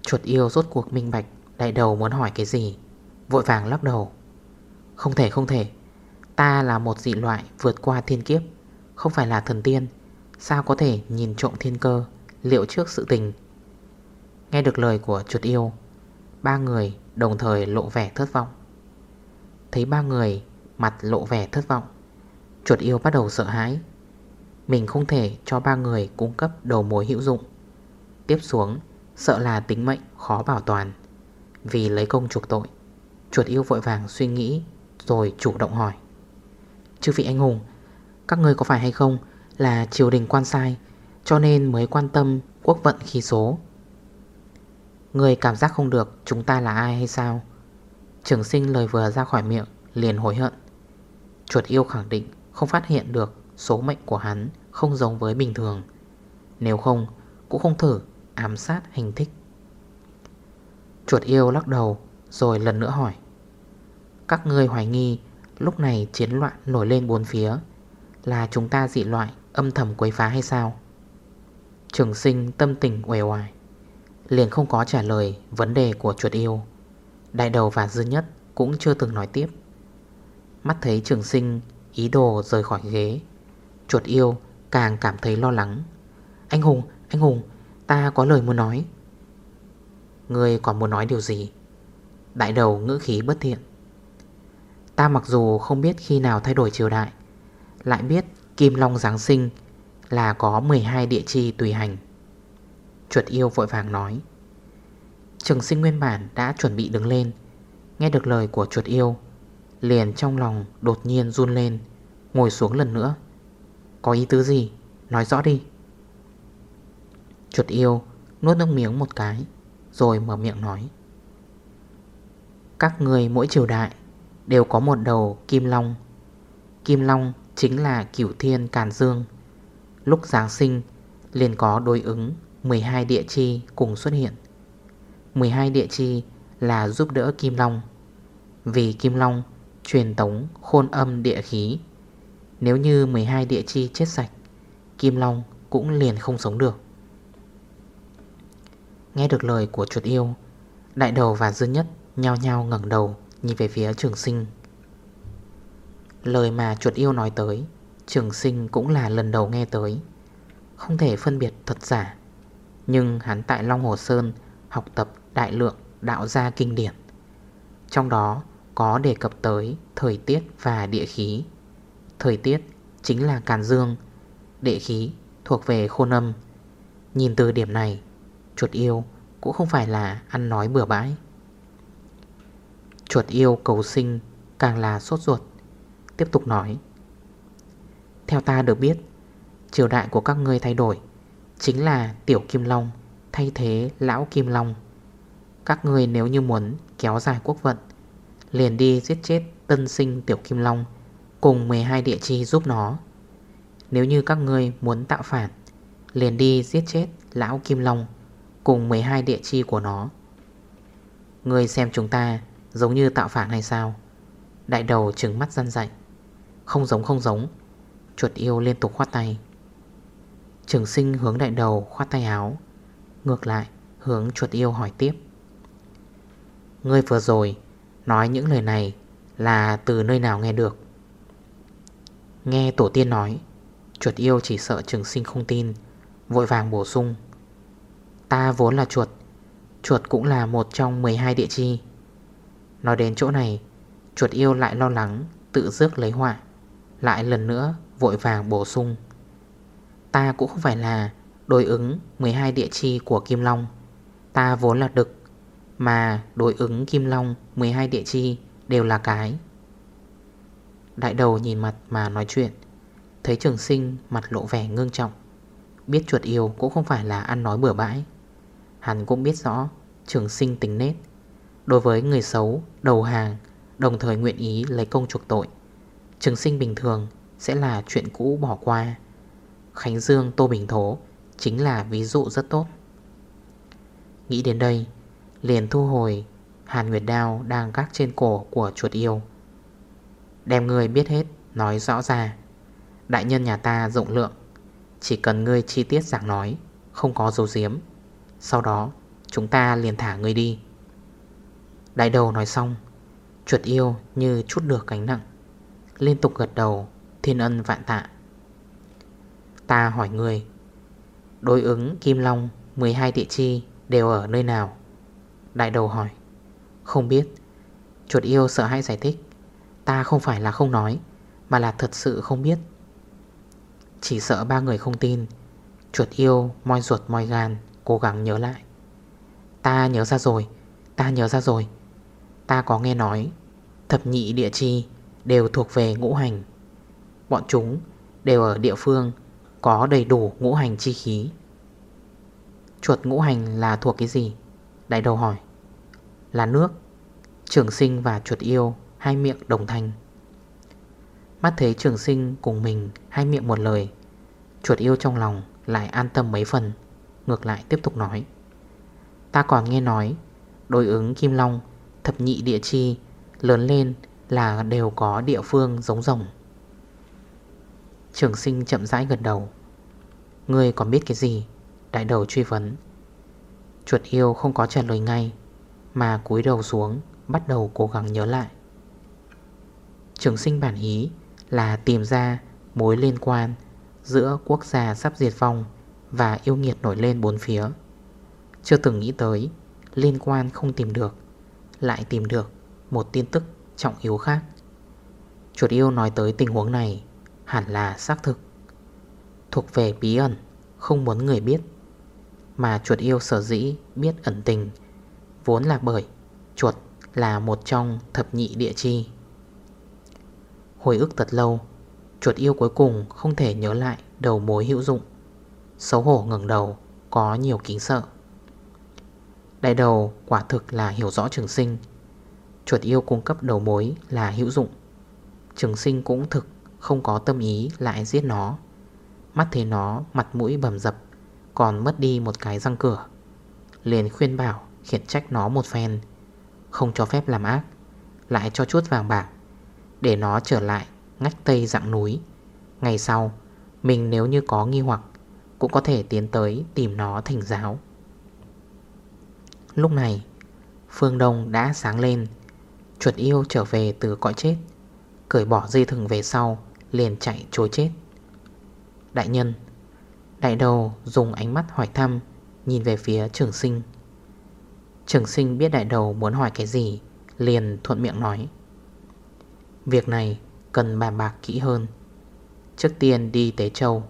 Chuột yêu rốt cuộc minh bạch, Đại đầu muốn hỏi cái gì, Vội vàng lắc đầu. Không thể không thể. Ta là một dị loại vượt qua thiên kiếp, Không phải là thần tiên. Sao có thể nhìn trộm thiên cơ, Liệu trước sự tình? Nghe được lời của chuột yêu, Ba người đồng thời lộ vẻ thất vọng. Thấy ba người mặt lộ vẻ thất vọng, Chuột yêu bắt đầu sợ hãi. Mình không thể cho ba người cung cấp đầu mối hữu dụng. Tiếp xuống, Sợ là tính mệnh khó bảo toàn. Vì lấy công chuộc tội, Chuột yêu vội vàng suy nghĩ Rồi chủ động hỏi. Chư vị anh hùng, Các người có phải hay không Là triều đình quan sai, Cho nên mới quan tâm quốc vận khí số? Người cảm giác không được chúng ta là ai hay sao? Trường sinh lời vừa ra khỏi miệng, Liền hối hận. Chuột yêu khẳng định không phát hiện được Số mệnh của hắn không giống với bình thường. Nếu không, cũng không thử ám sát hành thích. Chuột yêu lắc đầu Rồi lần nữa hỏi. Các ngươi hoài nghi Lúc này chiến loạn nổi lên bốn phía Là chúng ta dị loại Âm thầm quấy phá hay sao? Trường sinh tâm tình uể oải. Liền không có trả lời vấn đề của chuột yêu. Đại đầu và dư nhất Cũng chưa từng nói tiếp. Mắt thấy trường sinh ý đồ rời khỏi ghế Chuột yêu càng cảm thấy lo lắng. Anh Hùng, anh Hùng Ta có lời muốn nói. Ngươi còn muốn nói điều gì? Đại đầu ngữ khí bất thiện. Ta mặc dù không biết khi nào thay đổi triều đại Lại biết Kim Long Giáng sinh Là có 12 địa chi tùy hành. Chuột yêu vội vàng nói. Trường sinh nguyên bản đã chuẩn bị đứng lên. Nghe được lời của chuột yêu, Liền trong lòng đột nhiên run lên, Ngồi xuống lần nữa. Có ý tứ gì? Nói rõ đi. Chuột yêu nuốt nước miếng một cái, Rồi mở miệng nói. Các người mỗi triều đại Đều có một đầu kim long. Kim long chính là cửu thiên càn dương. Lúc Giáng sinh liền có đối ứng 12 địa chi cùng xuất hiện. 12 địa chi là giúp đỡ Kim Long. Vì Kim Long truyền tống khôn âm địa khí, Nếu như 12 địa chi chết sạch, Kim Long cũng liền không sống được. Nghe được lời của chuột yêu, Đại đầu và dư nhất nhao nhao ngẩn đầu Nhìn về phía trường sinh. Lời mà chuột yêu nói tới, Trường sinh cũng là lần đầu nghe tới, Không thể phân biệt thật giả. Nhưng hắn tại Long Hồ Sơn Học tập đại lượng đạo gia kinh điển. Trong đó có đề cập tới thời tiết và địa khí. Thời tiết chính là càn dương, Địa khí thuộc về khôn âm. Nhìn từ điểm này, Chuột yêu cũng không phải là ăn nói bừa bãi. Chuột yêu cầu sinh càng là sốt ruột, Tiếp tục nói, Theo ta được biết, Triều đại của các ngươi thay đổi Chính là Tiểu Kim Long, Thay thế Lão Kim Long. Các người nếu như muốn kéo dài quốc vận, Liền đi giết chết tân sinh Tiểu Kim Long Cùng 12 địa chi giúp nó. Nếu như các ngươi muốn tạo phản, Liền đi giết chết Lão Kim Long Cùng 12 địa chi của nó. Ngươi xem chúng ta Giống như tạo phản hay sao? Đại đầu trừng mắt răn dạy. Không giống không giống. Chuột yêu liên tục khoát tay. Trường sinh hướng đại đầu khoát tay áo, Ngược lại, hướng chuột yêu hỏi tiếp. Ngươi vừa rồi Nói những lời này Là từ nơi nào nghe được? Nghe tổ tiên nói, Chuột yêu chỉ sợ trường sinh không tin, Vội vàng bổ sung. Ta vốn là chuột Chuột cũng là một trong 12 địa chi. Nói đến chỗ này, Chuột yêu lại lo lắng, Tự rước lấy họa, Lại lần nữa vội vàng bổ sung. Ta cũng không phải là đối ứng 12 địa chi của Kim Long. Ta vốn là đực Mà đối ứng Kim Long 12 địa chi đều là cái. Đại đầu nhìn mặt mà nói chuyện Thấy trường sinh mặt lộ vẻ ngương trọng Biết chuột yêu cũng không phải là ăn nói bừa bãi. Hắn cũng biết rõ trường sinh tính nết. Đối với người xấu, đầu hàng Đồng thời nguyện ý lấy công chuộc tội Trường sinh bình thường sẽ là chuyện cũ bỏ qua. Khánh Dương, Tô Bình Thố Chính là ví dụ rất tốt. Nghĩ đến đây, Liền thu hồi Hàn Nguyệt Đao đang gác trên cổ của chuột yêu. Đem người biết hết, Nói rõ ra. Đại nhân nhà ta rộng lượng, Chỉ cần ngươi chi tiết giảng nói, Không có dấu diếm Sau đó, chúng ta liền thả ngươi đi. Đại đầu nói xong, Chuột yêu như chút được cánh nặng, Liên tục gật đầu, Thiên ân vạn tạ. Ta hỏi người Đối ứng Kim Long 12 địa chi đều ở nơi nào? Đại đầu hỏi. Không biết. Chuột yêu sợ hãi giải thích. Ta không phải là không nói, Mà là thật sự không biết. Chỉ sợ ba người không tin. Chuột yêu, moi ruột, moi gan, Cố gắng nhớ lại. Ta nhớ ra rồi, Ta nhớ ra rồi. Ta có nghe nói, Thập nhị địa chi đều thuộc về ngũ hành. Bọn chúng đều ở địa phương có đầy đủ ngũ hành chi khí. Chuột ngũ hành là thuộc cái gì? Đại đầu hỏi. Là nước, Trường sinh và chuột yêu, Hai miệng đồng thanh. Mắt thấy trường sinh cùng mình, Hai miệng một lời, Chuột yêu trong lòng lại an tâm mấy phần, Ngược lại tiếp tục nói. Ta còn nghe nói, Đối ứng Kim Long, Thập nhị địa chi Lớn lên là đều có địa phương giống rồng. Trường sinh chậm rãi gật đầu. Ngươi còn biết cái gì? Đại đầu truy vấn. Chuột yêu không có trả lời ngay, Mà cúi đầu xuống, Bắt đầu cố gắng nhớ lại. Trường sinh bản ý Là tìm ra mối liên quan Giữa quốc gia sắp diệt vong Và yêu nghiệt nổi lên bốn phía. Chưa từng nghĩ tới, Liên quan không tìm được, Lại tìm được một tin tức trọng yếu khác. Chuột yêu nói tới tình huống này. Hẳn là xác thực. Thuộc về bí ẩn, Không muốn người biết. Mà chuột yêu sở dĩ biết ẩn tình, Vốn là bởi Chuột là một trong thập nhị địa chi. Hồi ức thật lâu, Chuột yêu cuối cùng không thể nhớ lại đầu mối hữu dụng. Xấu hổ ngừng đầu, Có nhiều kính sợ. Đại đầu quả thực là hiểu rõ trường sinh. Chuột yêu cung cấp đầu mối là hữu dụng. Trường sinh cũng thực. Không có tâm ý lại giết nó. Mắt thấy nó, mặt mũi bầm dập, Còn mất đi một cái răng cửa. Liền khuyên bảo, Khiển trách nó một phen. Không cho phép làm ác, Lại cho chút vàng bạc, Để nó trở lại ngách tây dạng núi. Ngày sau, Mình nếu như có nghi hoặc, Cũng có thể tiến tới tìm nó thỉnh giáo. Lúc này, Phương Đông đã sáng lên, Chuột yêu trở về từ cõi chết, Cởi bỏ dây thừng về sau Liền chạy trối chết. Đại nhân, Đại đầu dùng ánh mắt hỏi thăm, Nhìn về phía trường sinh. Trường sinh biết đại đầu muốn hỏi cái gì, Liền thuận miệng nói. Việc này cần bàn bạc kỹ hơn. Trước tiên đi Tế Châu,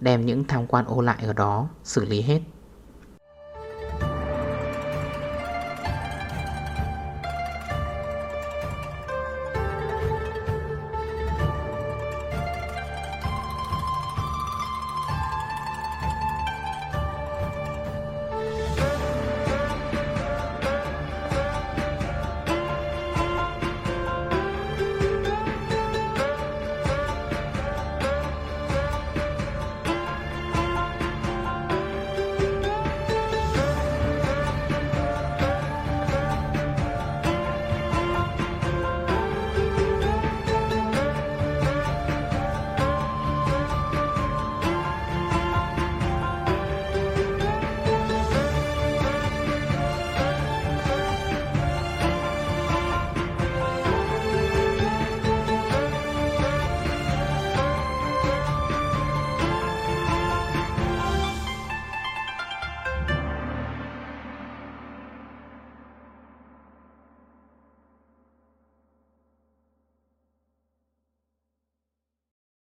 Đem những tham quan ô lại ở đó xử lý hết.